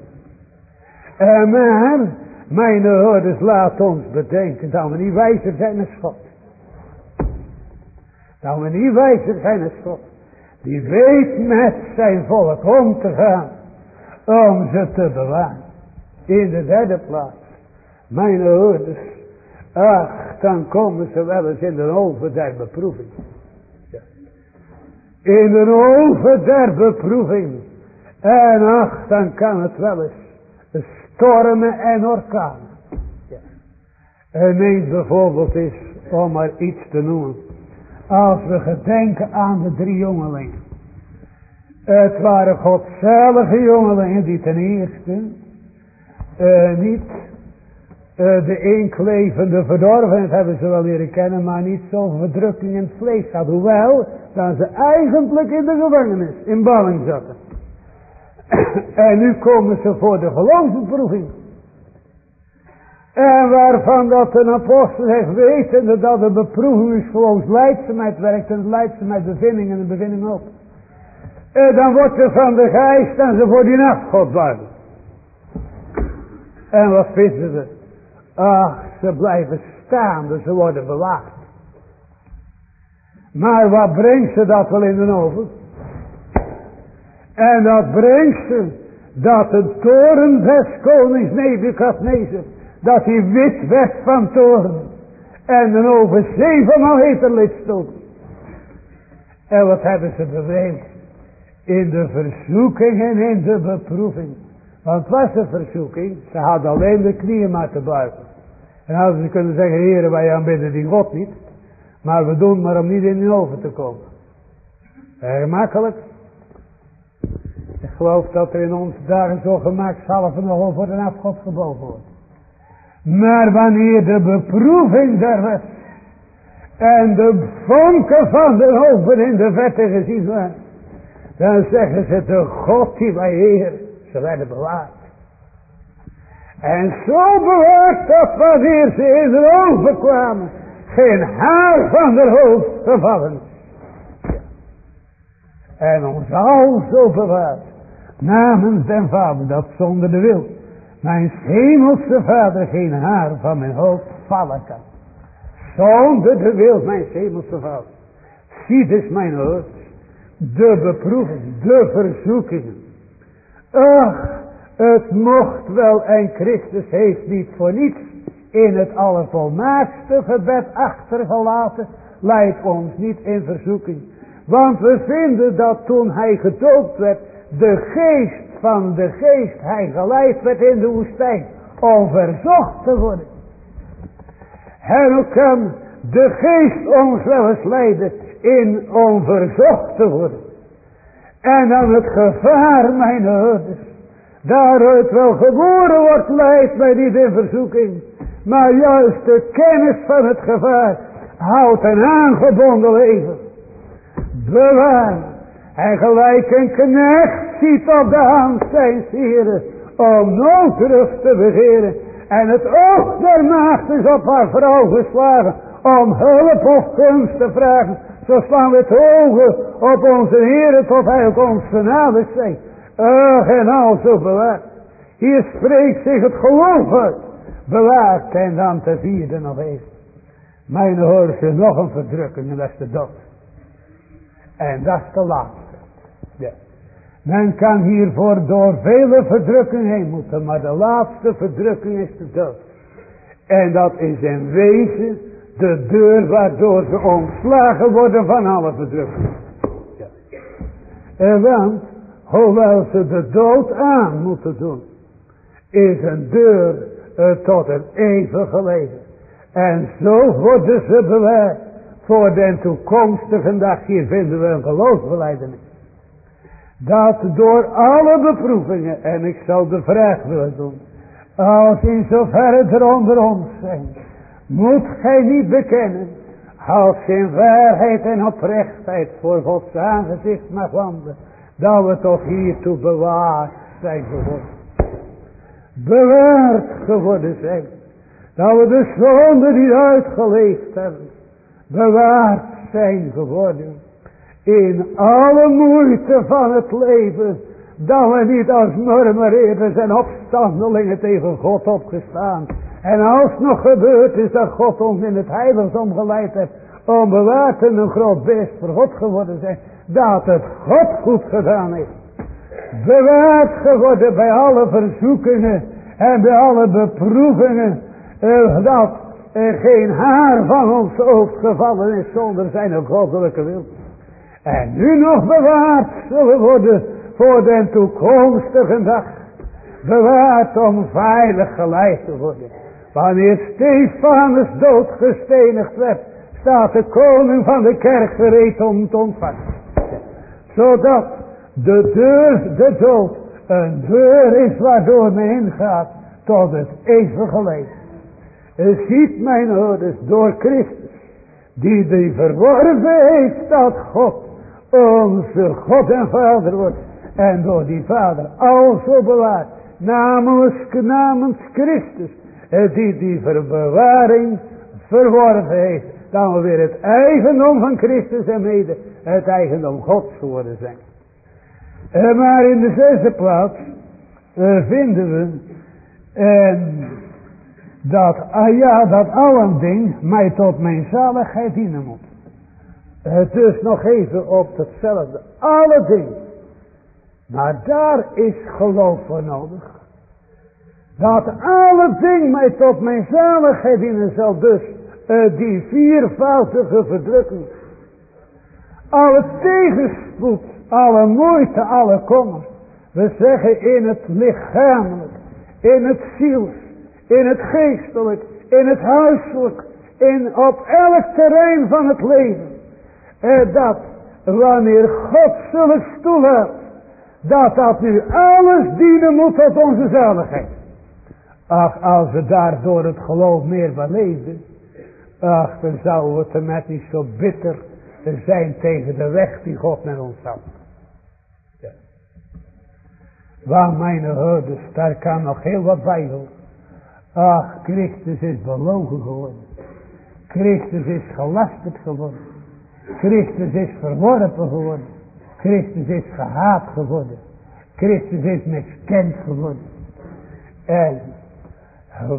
Uh, maar, mijn hoorders, laat ons bedenken dat we niet wijzer zijn als God. Dat we niet wijzer zijn als God. Die weet met zijn volk om te gaan. Om ze te bewaren. In de derde plaats. Mijn hoorders. Ach, dan komen ze wel eens in de oven der beproeving. In de oven der beproeving. En ach, dan kan het wel eens stormen en orkanen. Ja. En neem bijvoorbeeld is, om maar iets te noemen. Als we gedenken aan de drie jongelingen. Het waren godzellige jongelingen die ten eerste uh, niet uh, de inklevende verdorvenheid hebben ze wel leren kennen, maar niet zoveel verdrukking in het vlees hadden. Hoewel, dat ze eigenlijk in de gevangenis, in balling zaten. En nu komen ze voor de geloofsbeproeving. En waarvan dat een apostel heeft weten dat de beproeving is gewoon leidzaamheid werkt en leidzaamheid bevinding en de bevinding ook. En dan wordt er van de geest en ze voor die nachtgod bang. En wat vinden ze? Ach, ze blijven staan, dus ze worden bewaard. Maar wat brengt ze dat wel in de oven? En dat brengt ze dat de toren des konings Nebukadnezar, dat hij wit werd van toren. En een over zevenmaal heter lid stond. En wat hebben ze bewezen? In de verzoeking en in de beproeving. Want was een verzoeking. Ze hadden alleen de knieën maar te buigen. En hadden ze kunnen zeggen, heren wij aanbidden die God niet. Maar we doen maar om niet in de oven te komen. Erg makkelijk. Ik geloof dat er in onze dagen zo gemaakt salven nog over een afgod gebogen wordt. Maar wanneer de beproeving der En de vonken van de open in de vette gezien waren. Dan zeggen ze de God die wij Heer. Ze werden bewaard. En zo bewaard dat wanneer ze in de oven kwamen. Geen haar van de hoofd gevallen En ons al zo bewaard. Namens den Vader dat zonder de wil. Mijn hemelse Vader geen haar van mijn hoofd vallen kan. Zonder de wil mijn hemelse Vader. Zie dus mijn hoofd. De beproeving, de verzoekingen. Ach, het mocht wel en Christus heeft niet voor niets in het allervolmaakste gebed achtergelaten. Leidt ons niet in verzoeking. Want we vinden dat toen hij gedoopt werd, de geest van de geest hij geleid werd in de woestijn om verzocht te worden. En de geest ons wel eens leiden in om verzocht te worden. En dan het gevaar, mijn ouders, daaruit wel geboren wordt, leidt mij in verzoeking. Maar juist de kennis van het gevaar houdt een aangebonden leven. Bewaar. En gelijk een knecht ziet op de hand zijn sieren om noodrust te begeren. En het oog der is op haar vrouw geslagen om hulp of kunst te vragen. Zo slaan we het ogen op onze Heer tot hij ook ons genadig zijn. Ach en al zo bewaard. Hier spreekt zich het geloof uit. Bewaard en dan te vierde nog eens. Mijn hoort is nog een verdrukking en dat is de dood. En dat is de laatste. Men kan hiervoor door vele verdrukkingen heen moeten. Maar de laatste verdrukking is de dood. En dat is in wezen de deur waardoor ze ontslagen worden van alle verdrukking. Ja. En want, hoewel ze de dood aan moeten doen, is een deur uh, tot een eeuwige leven. En zo worden ze bewaard voor den toekomstige dag. Hier vinden we een geloofsbeleidenis. Dat door alle beproevingen, en ik zal de vraag willen doen, als in zoverre er onder ons zijn, moet gij niet bekennen, als in waarheid en oprechtheid voor Gods aangezicht mag wandelen, dat we toch hiertoe bewaard zijn geworden. Bewaard geworden zijn. Dat we de zonde niet uitgeleefd hebben. Bewaard zijn geworden. In alle moeite van het leven. Dat we niet als murmureerders en opstandelingen tegen God opgestaan en als nog gebeurd is dat God ons in het heiligdom geleid heeft. Om bewaard en een groot beest voor God geworden zijn. Dat het God goed gedaan heeft. Bewaard geworden bij alle verzoekingen. En bij alle beproevingen. Eh, dat er geen haar van ons hoofd gevallen is zonder zijn goddelijke wil. En nu nog bewaard zullen worden voor de toekomstige dag. Bewaard om veilig geleid te worden. Wanneer Stefanus doodgestenigd werd, staat de koning van de kerk gereed om te ontvangen. Zodat de deur, de dood, een deur is waardoor men ingaat tot het eeuwige leven. ziet mijn ouders door Christus, die die verworven heeft dat God onze God en Vader wordt. En door die Vader alzo bewaard, namens, namens Christus, eh, die die verbewaring verworven heeft. Dan we weer het eigendom van Christus en mede het eigendom Gods geworden zijn. Eh, maar in de zesde plaats uh, vinden we dat, ah ja, dat al ding mij tot mijn zaligheid dienen moet. Het dus nog even op hetzelfde. Alle dingen. Maar daar is geloof voor nodig. Dat alle ding mij tot mijn zaligheid dienen zal dus uh, die viervoudige verdrukking. Alle tegenspoed, alle moeite, alle kommer. We zeggen in het lichamelijk, in het ziels, in het geestelijk, in het huiselijk, in, op elk terrein van het leven. Uh, dat wanneer God zullen toelaat, dat dat nu alles dienen moet tot onze zaligheid. Ach, als we daardoor het geloof meer beleefden. Ach, dan zouden we het met zo bitter zijn tegen de weg die God met ons had. Ja. Waar mijn houders, daar kan nog heel wat bij. Ach, Christus is belogen geworden. Christus is gelasterd geworden. Christus is verworpen geworden. Christus is gehaat geworden. Christus is miskend geworden. En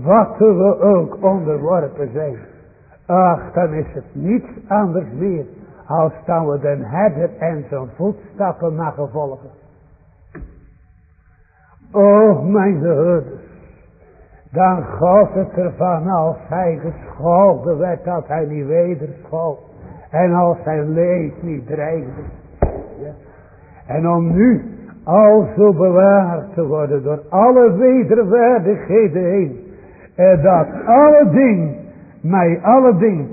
wat we ook onderworpen zijn. Ach, dan is het niets anders meer. Als dan we den herder en zijn voetstappen mogen volgen. O mijn herders. Dan gaat het ervan als hij gescholden werd dat hij niet wederschold. En als zijn leed niet dreigde. En om nu al zo bewaard te worden door alle wederwaardigheden heen. En dat alle dingen, mij alle dingen,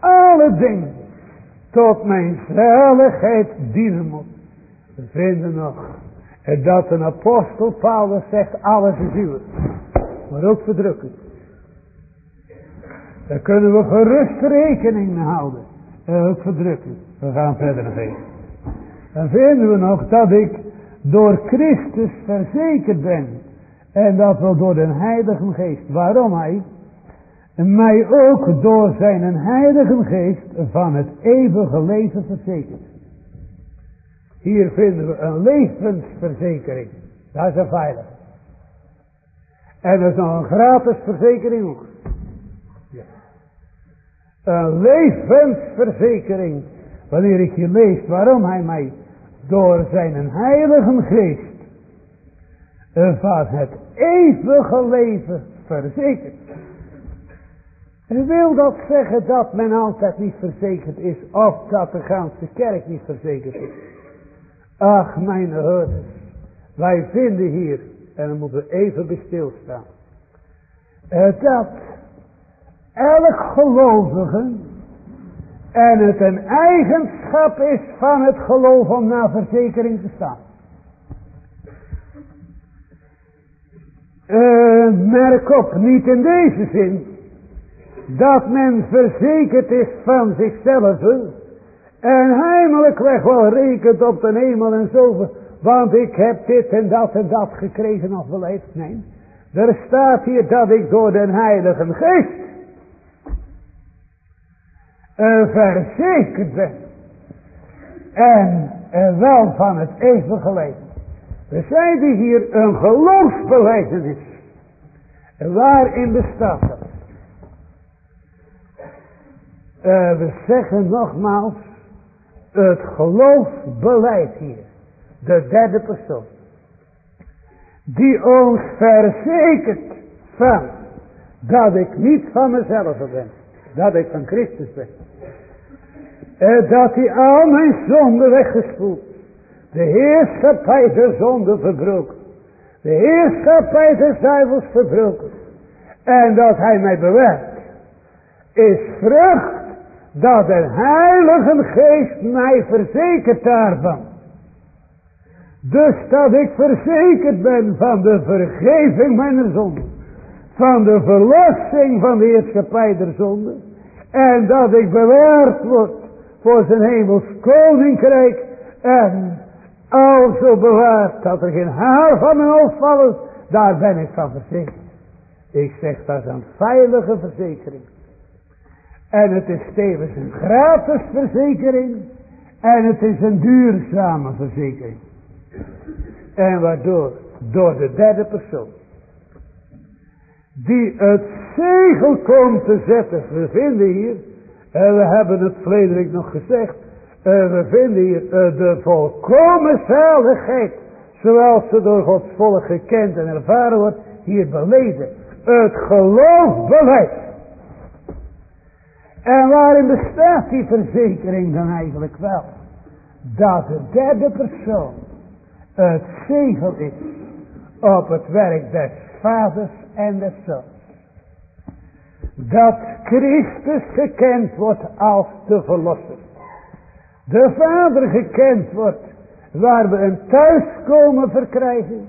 alle dingen tot mijn zaligheid dienen moet. We vinden nog dat een apostel Paulus zegt alles is uw. Maar ook verdrukken. Daar kunnen we gerust rekening mee houden. En ook verdrukken. We gaan verder nog even. Dan vinden we nog dat ik door Christus verzekerd ben. En dat wel door de Heilige Geest. Waarom hij? Mij ook door zijn Heilige Geest van het eeuwige leven verzekerd. Hier vinden we een levensverzekering. Dat is een veilig. En dat is nog een gratis verzekering ook. Ja. Een levensverzekering. Wanneer ik je lees waarom hij mij door zijn heilige geest van het eeuwige leven verzekerd. En wil dat zeggen dat men altijd niet verzekerd is of dat de ganse kerk niet verzekerd is? Ach, mijn herders, wij vinden hier, en dan moeten we even bij stilstaan, eh, dat elk gelovige en het een eigenschap is van het geloof om naar verzekering te staan. Uh, merk op, niet in deze zin, dat men verzekerd is van zichzelf en heimelijk weg wel rekent op de hemel en zo, want ik heb dit en dat en dat gekregen of beleefd. Nee, er staat hier dat ik door de Heilige Geest verzekerd ben. En uh, wel van het eeuwige leven. We zijn hier een geloofsbeleidenis. Waarin bestaat dat? Uh, we zeggen nogmaals, het geloof beleidt hier. De derde persoon. Die ons verzekert van dat ik niet van mezelf ben. Dat ik van Christus ben. En dat hij al mijn zonden weggespoeld. De heerschappij der zonde verbroken. De heerschappij des duivels verbroken. En dat hij mij bewerkt. Is vrucht dat de heilige geest mij verzekert daarvan. Dus dat ik verzekerd ben van de vergeving mijn zonde. Van de verlossing van de heerschappij der zonde. En dat ik bewaard word voor zijn hemels koninkrijk. En alzo bewaard dat er geen haar van mijn hoofd valt. Daar ben ik van verzekerd. Ik zeg dat is een veilige verzekering. En het is tevens een gratis verzekering. En het is een duurzame verzekering. En waardoor? Door de derde persoon. Die het zegel komt te zetten. We vinden hier. En we hebben het Frederik nog gezegd. We vinden hier eh, de volkomen zaligheid. Zoals ze door Gods volk gekend en ervaren wordt. Hier beleden. Het geloof beleid. En waarin bestaat die verzekering dan eigenlijk wel? Dat de derde persoon het zegel is op het werk des vaders en des zoons. Dat Christus gekend wordt als de verlosser. De vader gekend wordt waar we een thuiskomen verkrijgen.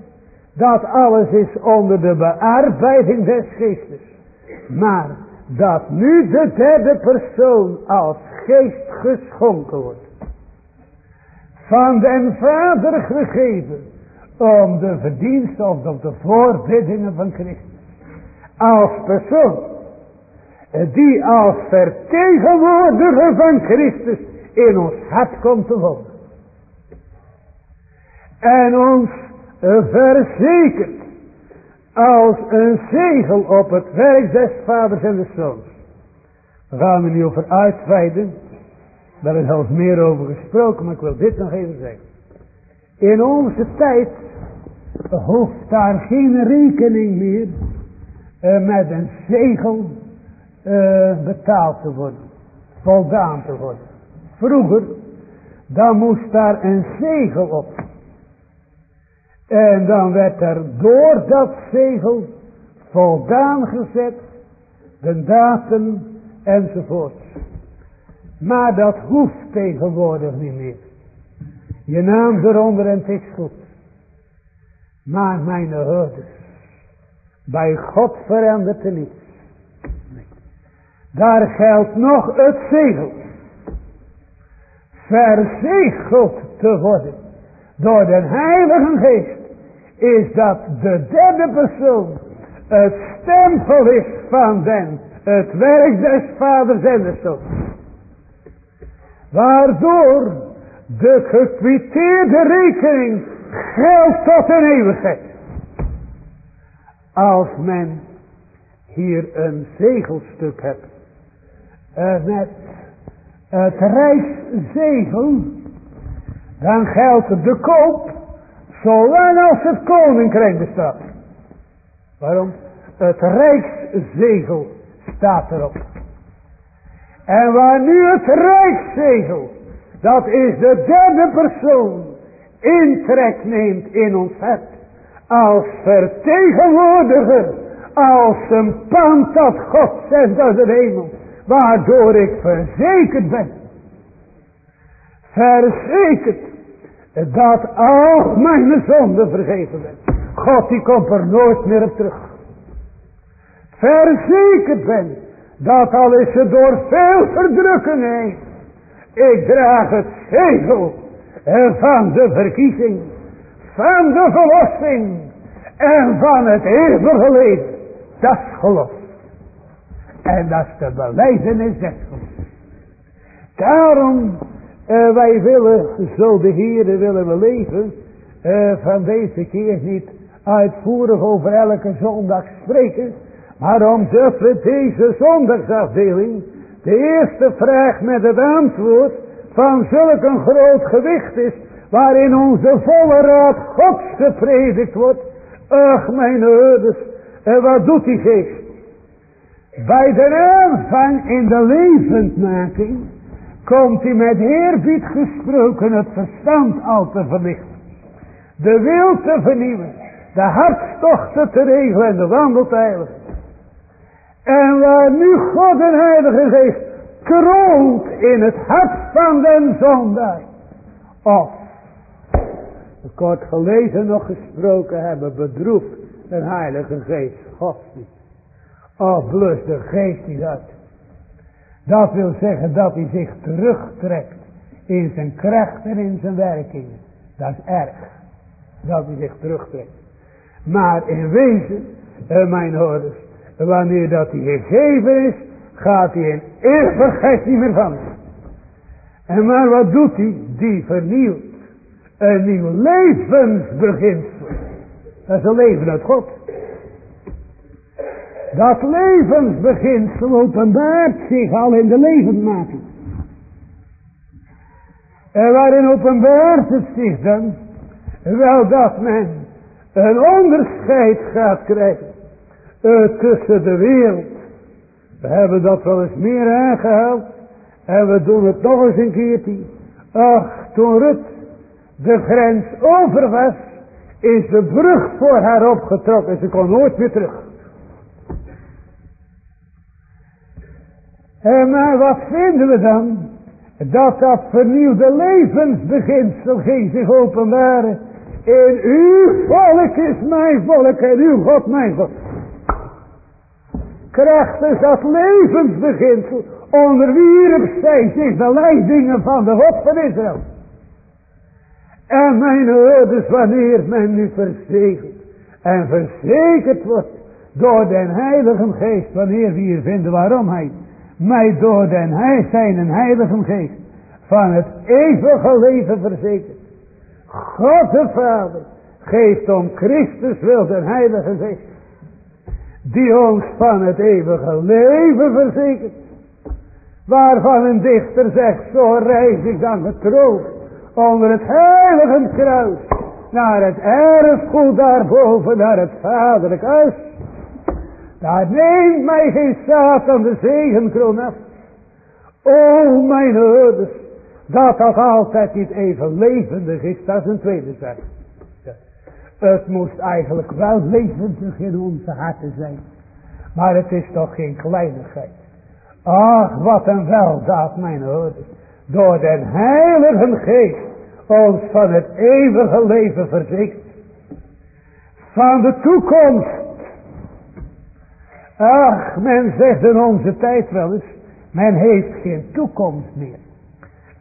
Dat alles is onder de bearbeiding des geestes. Maar dat nu de derde persoon als geest geschonken wordt. Van den Vader gegeven om de verdiensten of de voorbiddingen van Christus. Als persoon die als vertegenwoordiger van Christus in ons hart komt te wonen. En ons verzekert als een zegel op het werk des vaders en des zoons. We gaan er niet over uitweiden. Daar is al meer over gesproken, maar ik wil dit nog even zeggen. In onze tijd hoeft daar geen rekening meer met een zegel uh, betaald te worden. Voldaan te worden. Vroeger, dan moest daar een zegel op. En dan werd er door dat zegel voldaan gezet, de datum enzovoort. Maar dat hoeft tegenwoordig niet meer. Je naam eronder en het is goed. Maar mijn hoorders, bij God verandert er niets. Daar geldt nog het zegel. Verzegeld te worden door de Heilige Geest is dat de derde persoon het stempel is van den, het werk des vaders en des zoons. Waardoor de gekwiteerde rekening geldt tot een eeuwigheid. Als men hier een zegelstuk hebt. Uh, met het rijkszegel. Dan geldt de koop Zolang als het koninkrijk bestaat. Waarom? Het rijkszegel staat erop. En waar nu het rijkszegel, dat is de derde persoon, intrek neemt in ons hart. Als vertegenwoordiger, als een pand dat God zendt uit de hemel. Waardoor ik verzekerd ben. Verzekerd dat al mijn zonden vergeven werden. God die komt er nooit meer op terug. Verzekerd ben dat al is het door veel verdrukkingen heen. Ik draag het zegel van de verkiezing, van de verlossing en van het eeuwige leven. Dat is geloof. En dat is de beleidenis des Daarom uh, wij willen, zo de Heer willen we leven, uh, van deze keer niet uitvoerig over elke zondag spreken, maar omdat we deze zondagsafdeling, de eerste vraag met het antwoord van zulk een groot gewicht is, waarin onze volle raad Gods gepredikt wordt. Ach mijn ouders, en wat doet die geest? Bij de aanvang in de levendmaking komt hij met eerbied gesproken het verstand al te verlichten. De wil te vernieuwen. De hartstochten te regelen en de wandel te heiligen. En waar nu God en Heilige Geest kroont in het hart van den zondaar. Of, kort gelezen nog gesproken hebben, bedroefd een Heilige Geest God niet. Of blus de Geest niet uit. Dat wil zeggen dat hij zich terugtrekt in zijn kracht en in zijn werkingen. Dat is erg. Dat hij zich terugtrekt. Maar in wezen, eh, mijn hoorders, wanneer dat hij gegeven is, gaat hij in eeuwigheid niet meer van. En maar wat doet hij? Die vernieuwt een nieuw levensbeginsel. Dat is een leven uit God. Dat levensbeginsel openbaart zich al in de levendmaking. En waarin openbaart het zich dan? Wel dat men een onderscheid gaat krijgen uh, tussen de wereld. We hebben dat wel eens meer aangehaald. En we doen het nog eens een keertje. Ach, toen Rut de grens over was, is de brug voor haar opgetrokken. Ze kon nooit meer terug. En maar wat vinden we dan? Dat dat vernieuwde levensbeginsel ging zich openbaren. In uw volk is mijn volk en uw God mijn God. dus dat levensbeginsel, onderwierp zij zich de leidingen van de God van Israël. En mijn ouders, wanneer men nu verzegelt en verzekerd wordt door den Heilige Geest, wanneer we hier vinden waarom hij mij door den Hij zijn een Heilige Geest van het eeuwige leven verzekerd. God de Vader geeft om Christus wil den Heilige Geest die ons van het eeuwige leven verzekert. Waarvan een dichter zegt, zo reis ik dan getroost onder het heilige kruis naar het erfgoed daarboven, naar het vaderlijk huis. Daar neemt mij geen Satan de zegenkroon af. O mijn ouders, dat toch altijd niet even levendig is, dat is een tweede zaak. Het moest eigenlijk wel levendig in onze harten zijn. Maar het is toch geen kleinigheid. Ach, wat een weldaad, mijn ouders. Door den heilige geest ons van het eeuwige leven verzekerd. Van de toekomst. Ach, men zegt in onze tijd wel eens, men heeft geen toekomst meer.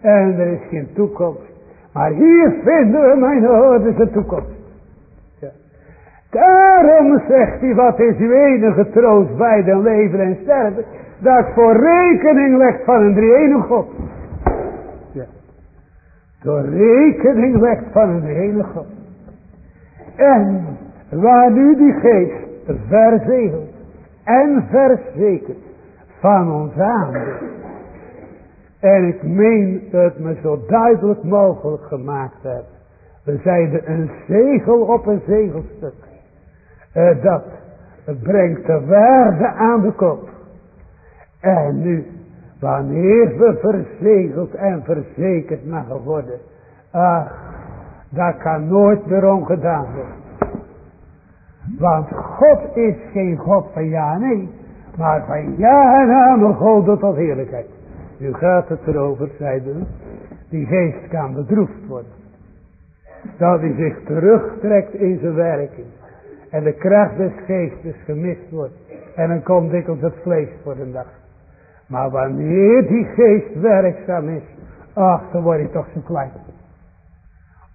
En er is geen toekomst. Maar hier vinden we, mijn ouders, de toekomst. Ja. Daarom zegt hij, wat is uw enige troost bij de leven en sterven? Dat voor rekening legt van een drie God. Door rekening legt van een hele God. En waar nu die geest verzegeld en verzekerd van ons aan. En ik meen dat me zo duidelijk mogelijk gemaakt heb. We zeiden een zegel op een zegelstuk. Uh, dat brengt de waarde aan de kop. En nu Wanneer we verzegeld en verzekerd mogen worden. Ach, dat kan nooit meer ongedaan worden. Want God is geen God van ja nee. Maar van ja en aan God tot heerlijkheid. Nu gaat het erover, zeiden Die geest kan bedroefd worden. Dat hij zich terugtrekt in zijn werking. En de kracht des geestes gemist wordt. En dan komt dikwijls het vlees voor de dag. Maar wanneer die geest werkzaam is, ach, dan word je toch zo klein.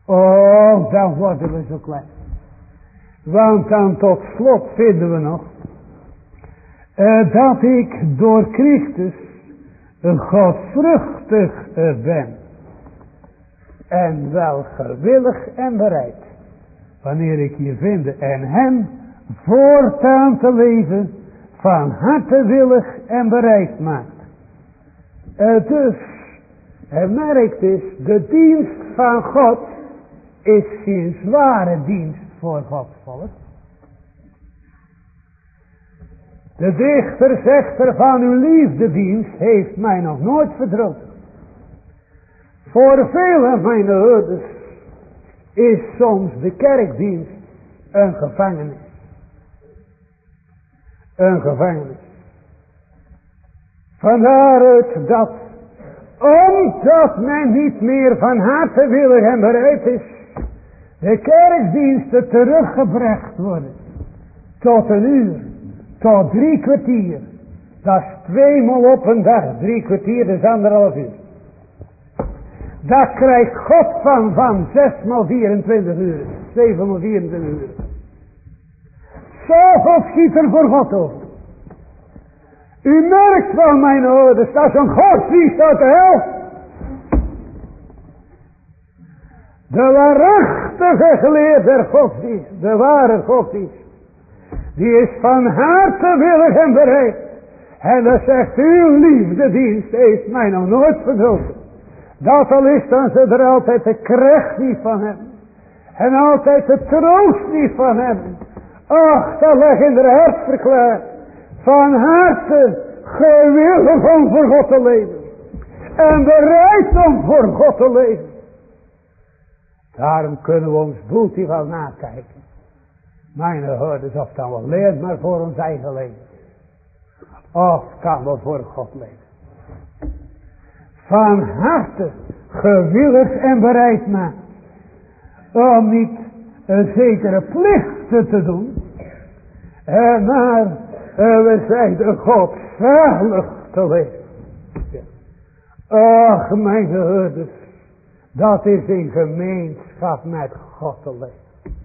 Oh, dan worden we zo klein. Want dan tot slot vinden we nog, uh, dat ik door Christus een godvruchtig uh, ben. En wel gewillig en bereid. Wanneer ik je vind en hem voortaan te leven van harte willig en bereid maakt. Uh, dus, merkt dus, de dienst van God is geen zware dienst voor Gods volk. De dichter zegt er van uw liefdedienst heeft mij nog nooit verdroten. Voor vele mijn ouders is soms de kerkdienst een gevangenis een gevangenis. Vandaaruit dat, omdat men niet meer van harte willig en bereid is, de kerkdiensten teruggebracht worden. Tot een uur, tot drie kwartier. Dat is tweemaal op een dag, drie kwartier, is anderhalf uur. Dat krijgt God van, van 6 maal 24 uur, 7 maal 24 uur. Zoveel schiet er voor God over. U merkt wel mijn ouders, dat is een godsdienst uit de hel. De waarachtige geleerde godsdienst, de ware godsdienst, die is van harte willig en bereid. En dat zegt, uw liefdedienst heeft mij nog nooit verdroten. Dat al is dan ze er altijd de kracht niet van hebben. En altijd de troost niet van hebben. Ach, dat leg in de hart. Van harte gewillig om voor God te leven. En bereid om voor God te leven. Daarom kunnen we ons boeltje wel nakijken. Mijn hoorders, of dan we leert maar voor ons eigen leven. Of kan we voor God leven. Van harte gewillig en bereid maken. Om niet een zekere plichten te doen. Maar En we zijn de God zalig te leven. Ach, mijn herders. Dat is in gemeenschap met God te leven.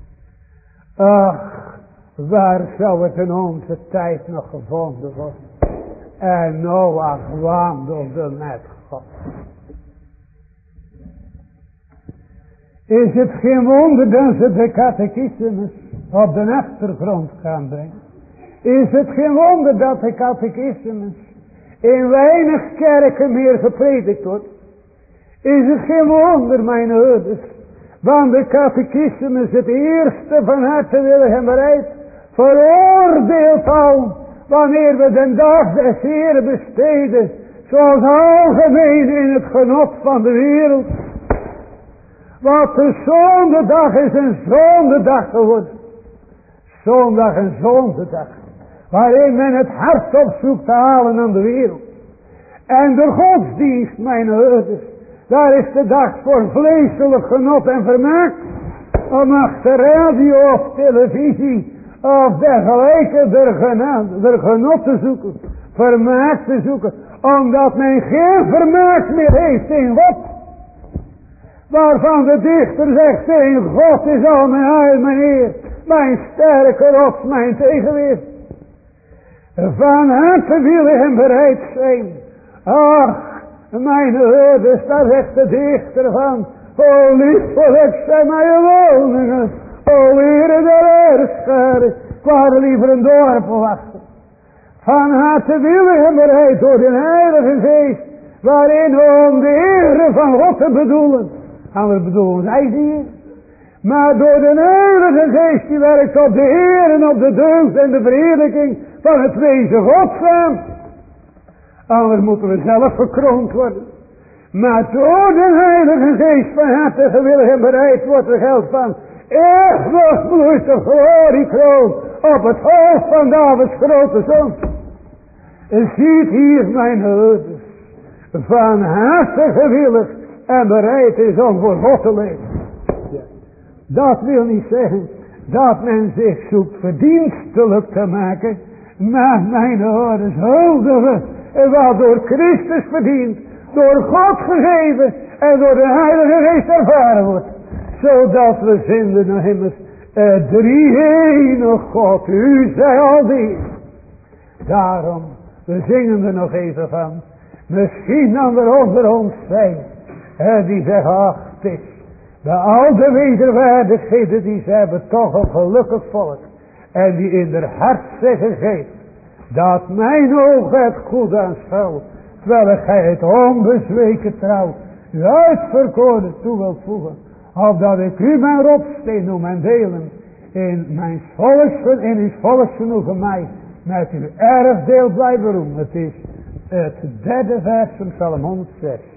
Ach, waar zou het in onze tijd nog gevonden worden? En Noach wandelde met God. Is het geen wonder dat ze de catechismus op de achtergrond gaan brengen? Is het geen wonder dat de catechismus in weinig kerken meer gepredikt wordt? Is het geen wonder, mijn ouders, want de catechismus het eerste van harte willen hebben bereid, veroordeelt al, wanneer we de dag des Heeren besteden, zoals algemeen in het genot van de wereld. Wat de zondedag is een zondedag geworden. Zondag een zondedag. Waarin men het hart op te halen aan de wereld. En de godsdienst, mijn ouders. Daar is de dag voor vleeselijk genot en vermaak. Om achter radio of televisie of dergelijke der, der genot te zoeken. Vermaak te zoeken. Omdat men geen vermaak meer heeft in God. Waarvan de dichter zegt, in God is al mijn heil, mijn Heer. Mijn sterke rots, mijn tegenweer. Van harte wil hem bereid zijn. Ach, mijn ouders, daar zegt de dichter van. O liefelijk zijn mijn woningen. O Heere der Erscharen. Ik wou liever een dorp wachten. Van harte wil hem bereid door de Heilige Geest. Waarin om de Heere van God te bedoelen. Anders bedoelen wij hier. Maar door de Heilige Geest die werkt op de Heer en op de deugd en de verheerlijking van het wezen Godsnaam. Anders moeten we zelf gekroond worden. Maar door de Heilige Geest van harte gewillig en bereid wordt er geld van. Eeuwig bloeit de gloriekroon op het hoofd van Davids grote zoon. Ziet hier mijn houders. Van harte gewillig en bereid is om voor God te leven. Dat wil niet zeggen dat men zich zoekt verdienstelijk te maken. Maar mijn horens huldigen en wat door Christus verdient, door God gegeven en door de Heilige Geest ervaren wordt. Zodat we vinden nog immers uh, drie enige God, u zij al die. Daarom, we zingen er nog even van. Misschien dan er onder ons zijn, uh, die zeggen, ach, het is de oude wederwaardigheden die ze hebben toch een gelukkig volk. En die in haar hart zeggen geeft. Dat mijn oog het goed aanschouwt. Terwijl gij het onbezweken trouw. U uitverkoren toe wilt voegen. Of dat ik u mijn rotsteen noem en delen. In mijn volks, in uw volksgenoegen mij. Met uw erfdeel blijven roemen. Het is het derde vers van Psalm 106.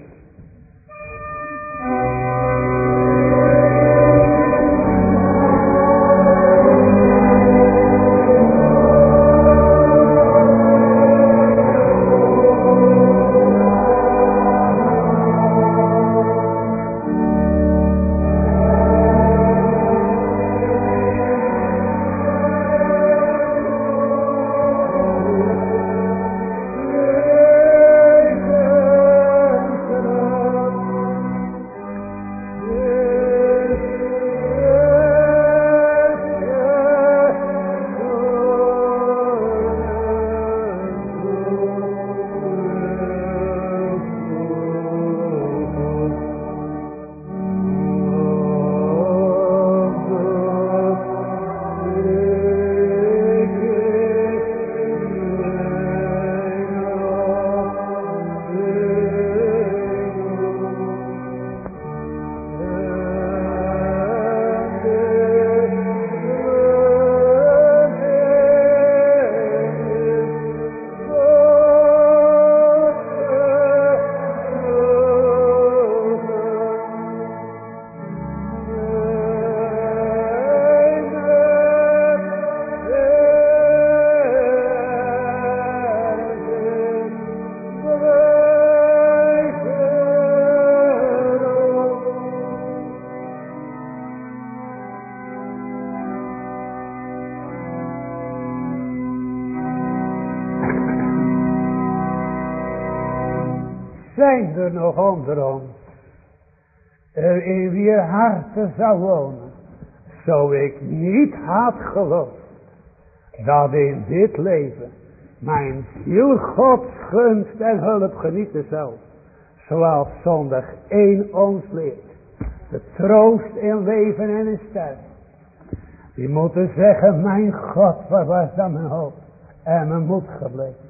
Nog onder ons. Er in wie harten zou wonen. Zo ik niet had geloofd. Dat in dit leven. Mijn ziel Gods gunst en hulp genieten zou. Zoals zondag één ons leert. De troost in leven en in sterven. Die moeten zeggen, mijn God, waar was dan mijn hoop? En mijn moed gebleven.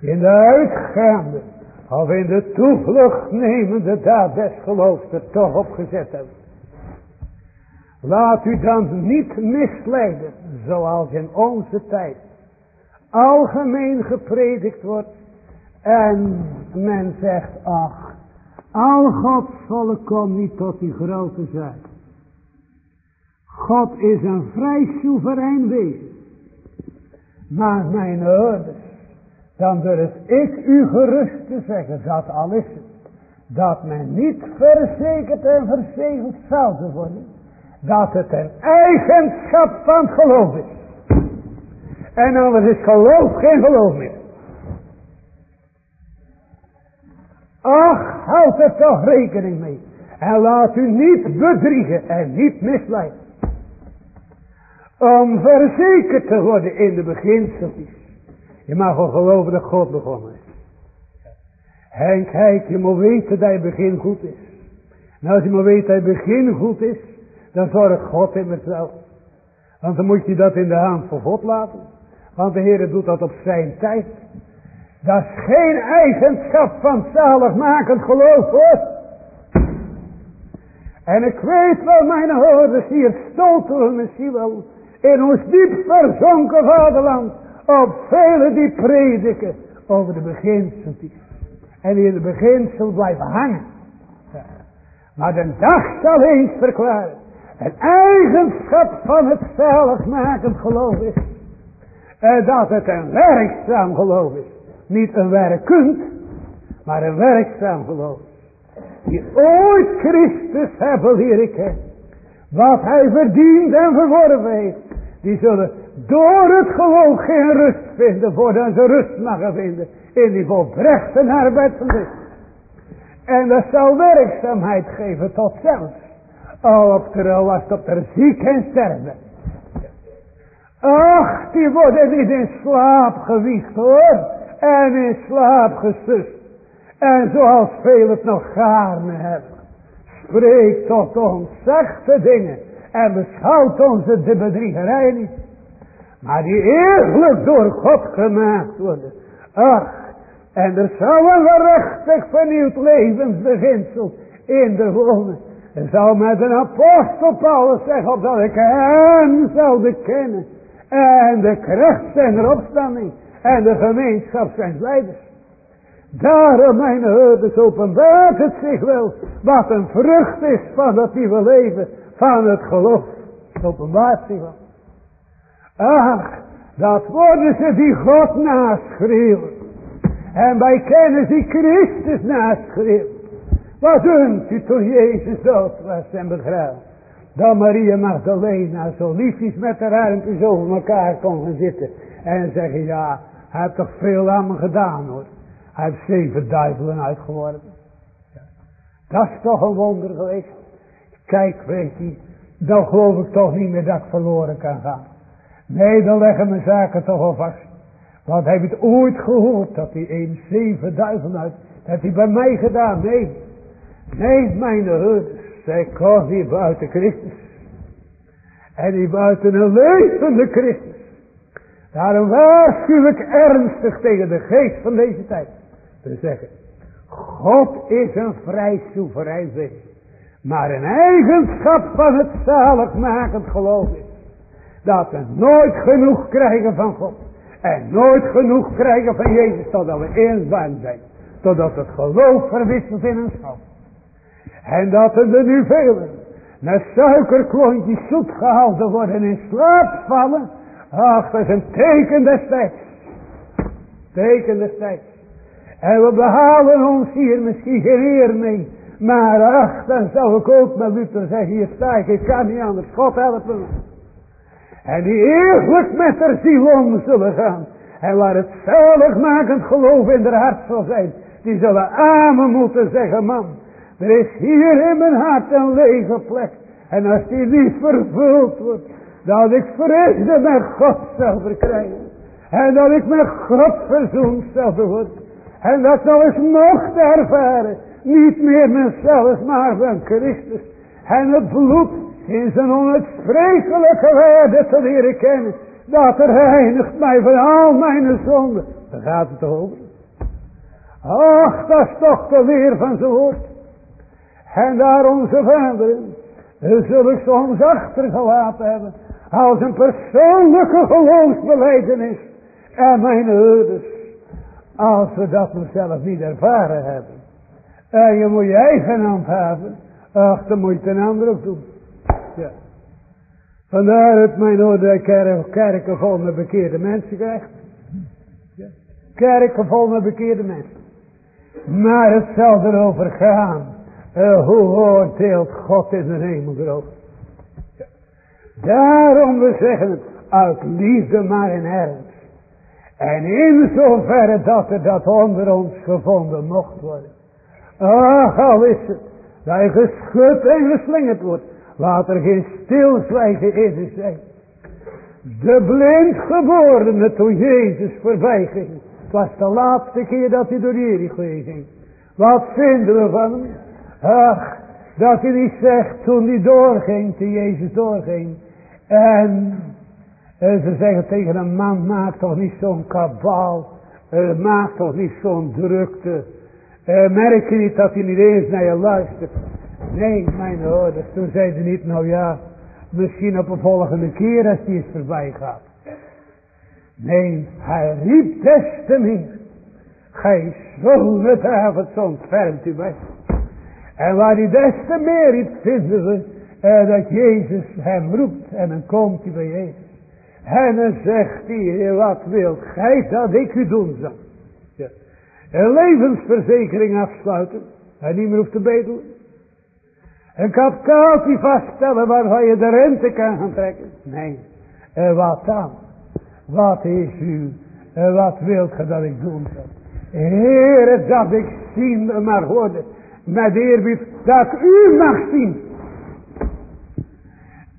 In de uitgaande, of in de toevlucht nemende daad des geloofs er toch opgezet hebben. Laat u dan niet misleiden, zoals in onze tijd algemeen gepredikt wordt. En men zegt, ach, al Gods volk komt niet tot die grote zaak. God is een vrij soeverein wezen. Maar mijn ouders, dan durf ik u gerust te zeggen dat al is het, dat men niet verzekerd en verzegeld zou worden, dat het een eigenschap van geloof is. En anders is geloof geen geloof meer. Ach, houd er toch rekening mee. En laat u niet bedriegen en niet misleiden. Om verzekerd te worden in de beginseltjes. Je mag wel geloven dat God begonnen is. En kijk, je moet weten dat je begin goed is. En als je maar weet dat je begin goed is, dan zorgt God immers wel. Want dan moet je dat in de hand van God laten. Want de Heer doet dat op zijn tijd. Dat is geen eigenschap van zaligmakend geloof hoor. En ik weet wel, mijn hoorders, hier stoten we misschien wel in ons diep verzonken vaderland op velen die prediken over de beginseltjes. En die in de beginsel blijven hangen. Maar de dag zal eens verklaren. Een eigenschap van het zaligmakend geloof is. Dat het een werkzaam geloof is. Niet een werkend, maar een werkzaam geloof. Die ooit Christus hebben leren kennen. Wat hij verdient en verworven heeft. Die zullen door het geloof geen rust vinden voordat ze rust mogen vinden. In die volbrechte arbeid van dit. En dat zal werkzaamheid geven tot zelfs. Al op de was op de ziek en sterven. Ach, die worden niet in slaap gewiegd hoor. En in slaap gesust. En zoals velen het nog gaarne hebben. Spreek tot ons, de dingen. En beschouwt ons de bedriegerij niet. Maar die eerlijk door God gemaakt worden. Ach, en er zou een gerechtig vernieuwd levensbeginsel in de wonen. En zou met een apostel Paulus zeggen, dat ik hem zou kennen. En de kracht zijn opstanding. En de gemeenschap zijn leiders. Daarom, mijn herders, openbaart het zich wel. Wat een vrucht is van dat nieuwe leven. Van het geloof. Het openbaart zich wel. Ach, dat worden ze die God naschreeuwen. En bij kennis die Christus naschreeuwen. Wat dunkt u toen Jezus dood was en begraven? Dat Maria Magdalena zo liefjes met haar armpjes over elkaar kon gaan zitten. En zeggen, ja, hij heeft toch veel aan me gedaan hoor. Hij heeft zeven duivelen uitgeworpen. Dat is toch een wonder geweest. Kijk, weet je, dan geloof ik toch niet meer dat ik verloren kan gaan. Nee, dan leggen mijn zaken toch al vast. Want heb je het ooit gehoord dat hij een zeven duizenden uit, dat heeft hij bij mij gedaan? Nee. Nee, mijn herders, zij kon niet buiten Christus. En die buiten een levende Christus. Daarom waarschuw ik ernstig tegen de geest van deze tijd. Te zeggen, God is een vrij soeverein wezen. Maar een eigenschap van het zaligmakend geloof is. Dat we nooit genoeg krijgen van God. En nooit genoeg krijgen van Jezus totdat we eensbaar zijn. Totdat het geloof verwisselt in een schap. En dat er nu velen met suikerklontjes zoet gehouden worden in slaap vallen. Ach, dat is een teken des tijds. Teken des tijds. En we behalen ons hier misschien geen eer mee. Maar ach, dan zou ik ook met Luther zeggen, hier sta ik, ik kan niet anders. God helpt me. En die eerlijk met haar ziel om zullen gaan. En waar het zaligmakend geloof in haar hart zal zijn. Die zullen amen moeten zeggen, man. Er is hier in mijn hart een lege plek. En als die niet vervuld wordt, dat ik vrede met God zal verkrijgen. En dat ik met God verzoend zal worden. En dat zal ik nog ervaren. Niet meer mezelf, maar van Christus. En het bloed in zijn onuitsprekelijke waarde te leren kennen. Dat er reinigt mij van al mijn zonden. Daar gaat het over. Ach, dat is toch de leer van zijn woord. En daar onze vaderen zullen ons achtergelaten hebben. Als een persoonlijke geloofsbeleidenis. En mijn ouders. Als we dat nog zelf niet ervaren hebben. En je moet je eigen hand hebben. Ach, dan moet je een ander doen. Ja. Vandaar het mijn kerk, kerken vol met bekeerde mensen krijgt. Ja. Kerken vol met bekeerde mensen. Maar het zal erover gaan. Uh, hoe oordeelt God in de hemel erover. Ja. Daarom we zeggen het uit liefde maar in ernst. En in zoverre dat er dat onder ons gevonden mocht worden. Ach, al is het dat je geschud en geslingerd wordt. Laat er geen stilzwijgen in zijn. De blindgeborene toen Jezus voorbij ging. Het was de laatste keer dat hij door Jericho ging. Wat vinden we van hem? Ach, dat hij niet zegt toen hij doorging, toen Jezus doorging. En, en ze zeggen tegen een man, maak toch niet zo'n kabaal. Uh, maak toch niet zo'n drukte. Uh, merk je niet dat hij niet eens naar je luistert. Nee, mijn ouders, toen zeiden niet, nou ja, misschien op een volgende keer als die eens voorbij gaat. Nee, hij riep des te meer. Gij avond ontfermt u mij. En waar hij des te meer riep, vinden we eh, dat Jezus hem roept en dan komt hij bij Jezus. En dan zegt hij, wat wilt gij dat ik u doen zal? Ja. Een levensverzekering afsluiten. Hij niet meer hoeft te bedelen. Een kapitaaltje vaststellen waarvan je de rente kan gaan trekken. Nee. En wat dan? Wat is u? En wat wilt ge dat ik doen zal? Heere, dat ik zien maar hoorde. Met eerbied dat u mag zien.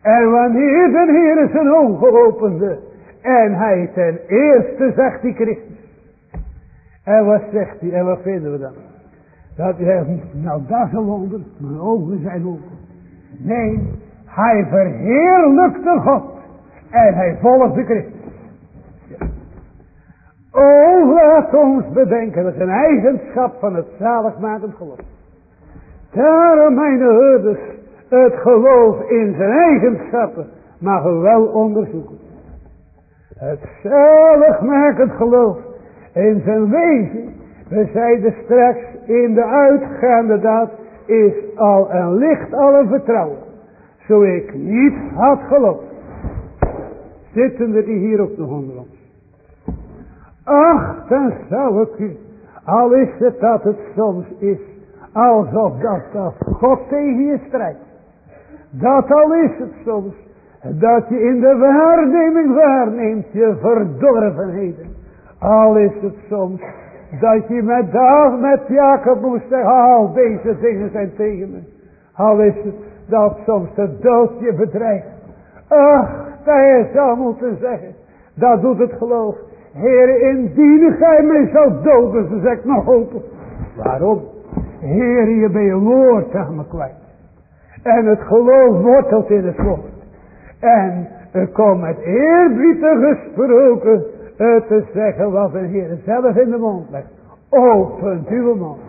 En wanneer de Heer zijn ogen opende. En hij ten eerste zegt die Christus. En wat zegt hij? En wat vinden we dan? Dat hij zegt, nou dat is een wonder. Ogen zijn open. Nee, hij verheerlijkte God. En hij volgde Christus. O, laat ons bedenken, dat is een eigenschap van het zaligmakend geloof. Daarom, mijn herders, het geloof in zijn eigenschappen mag we wel onderzoeken. Het zaligmakend geloof in zijn wezen, we zeiden straks, in de uitgaande daad is al een licht al een vertrouwen. Zo ik niet had geloofd. Zitten er die hier ook nog onder ons. Ach, dan zou ik u, al is het dat het soms is, alsof dat, dat God tegen je strijdt. Dat al is het soms, dat je in de waarneming waarneemt je verdorvenheden. Al is het soms dat je met David, met Jacob moest zeggen, al deze dingen zijn tegen me. Al is het dat soms de dood je bedreigt. Ach, dat je zou moeten zeggen, dat doet het geloof. Heer, indien gij mij zou doden, ze zegt nog open. Waarom? Heer, je bent je woord aan me kwijt. En het geloof wortelt in het woord. En er komt met eerbiedig gesproken te zeggen wat de Heer zelf in de mond legt. Opent uw mond.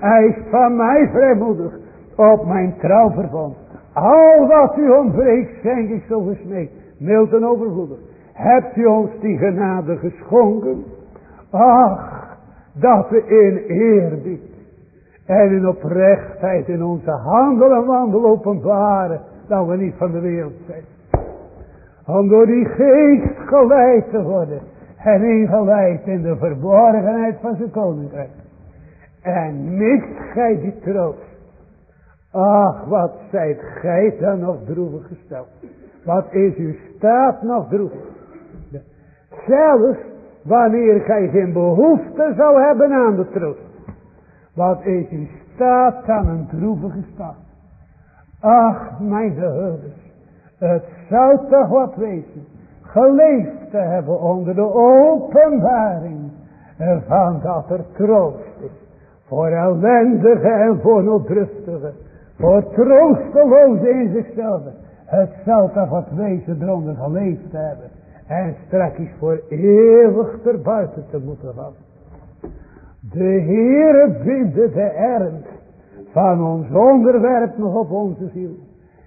Eis van mij vrijmoedig op mijn trouwverbond. Al wat u ontbreekt, schenk ik zo gesmeekt. Mild en overvloedig. Hebt u ons die genade geschonken? Ach, dat we in eerbied en in oprechtheid in onze handel en wandel openbaren, dat we niet van de wereld zijn. Om door die geest geleid te worden en ingeleid in de verborgenheid van zijn koninkrijk. En mist gij die troost. Ach, wat zijt gij dan nog droevig gesteld. Wat is uw staat nog droevig. Zelfs wanneer gij geen behoefte zou hebben aan de troost. Wat is in staat aan een droevige stad. Ach, mijn herders. Het zou toch wat wezen. Geleefd te hebben onder de openbaring. Van dat er troost is. Voor ellendige en voor noodrustige. Voor troosteloze in zichzelf. Het zou toch wat wezen eronder geleefd hebben. En straks voor eeuwig ter buiten te moeten gaan. De Heere binde de ernst van ons onderwerp nog op onze ziel.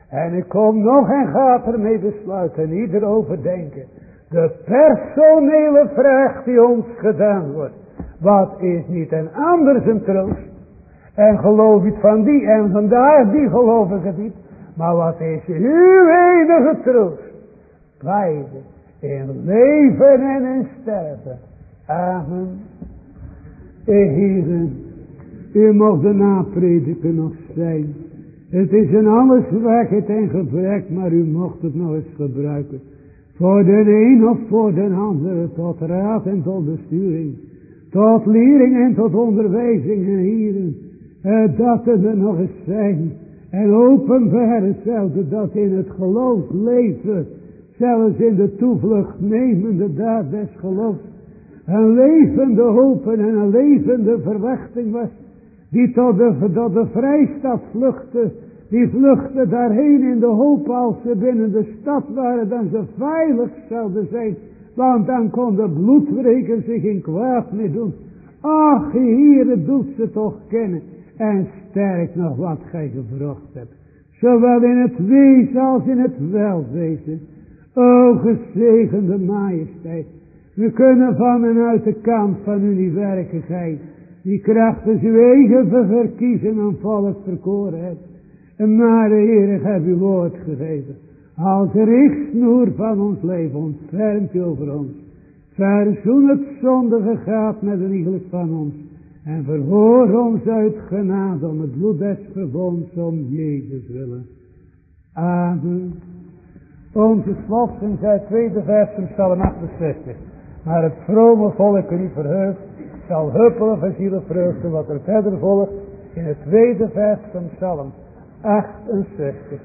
En ik kom nog en ga ermee besluiten, ieder overdenken. De personele vraag die ons gedaan wordt. Wat is niet een anders een troost? En geloof ik van die en vandaar die geloof ik het niet. Maar wat is uw enige troost? Beide in leven en in sterven. Amen. Heren, u mag de naprediker nog zijn. Het is een alles het en gebrek, maar u mocht het nog eens gebruiken. Voor de een of voor de andere, tot raad en tot besturing. Tot lering en tot onderwijzing en hieren. Dat er nog eens zijn. En openbaar hetzelfde dat in het geloof leven. Zelfs in de toevlucht nemende daad des geloofs. Een levende hoop en een levende verwachting was. Die tot de, tot de vrijstad vluchtte. Die vluchtte daarheen in de hoop als ze binnen de stad waren. Dan ze veilig zouden zijn. Want dan kon de bloedwreker zich in kwaad mee doen. Ach, hier doet ze toch kennen. En sterk nog wat gij gevrocht hebt. Zowel in het wezen als in het welwezen. O gezegende majesteit. We kunnen van en uit de kant van uw. Die krachten uw eigen verkiezen en volk verkoren hebt. Maar de Heer heeft uw woord gegeven. Als richtsnoer van ons leven ontfermt u over ons. Verzoen het zondige gaat met een iegelijk van ons. En verhoor ons uit genade om het bloed des verbonds om Jezus willen. Amen. Onze slotsen zijn tweede vers van Psalm 68. Maar het vrome volk niet verheugt, zal huppelen van zielevreugde wat er verder volgt in het tweede vers van Psalm 68.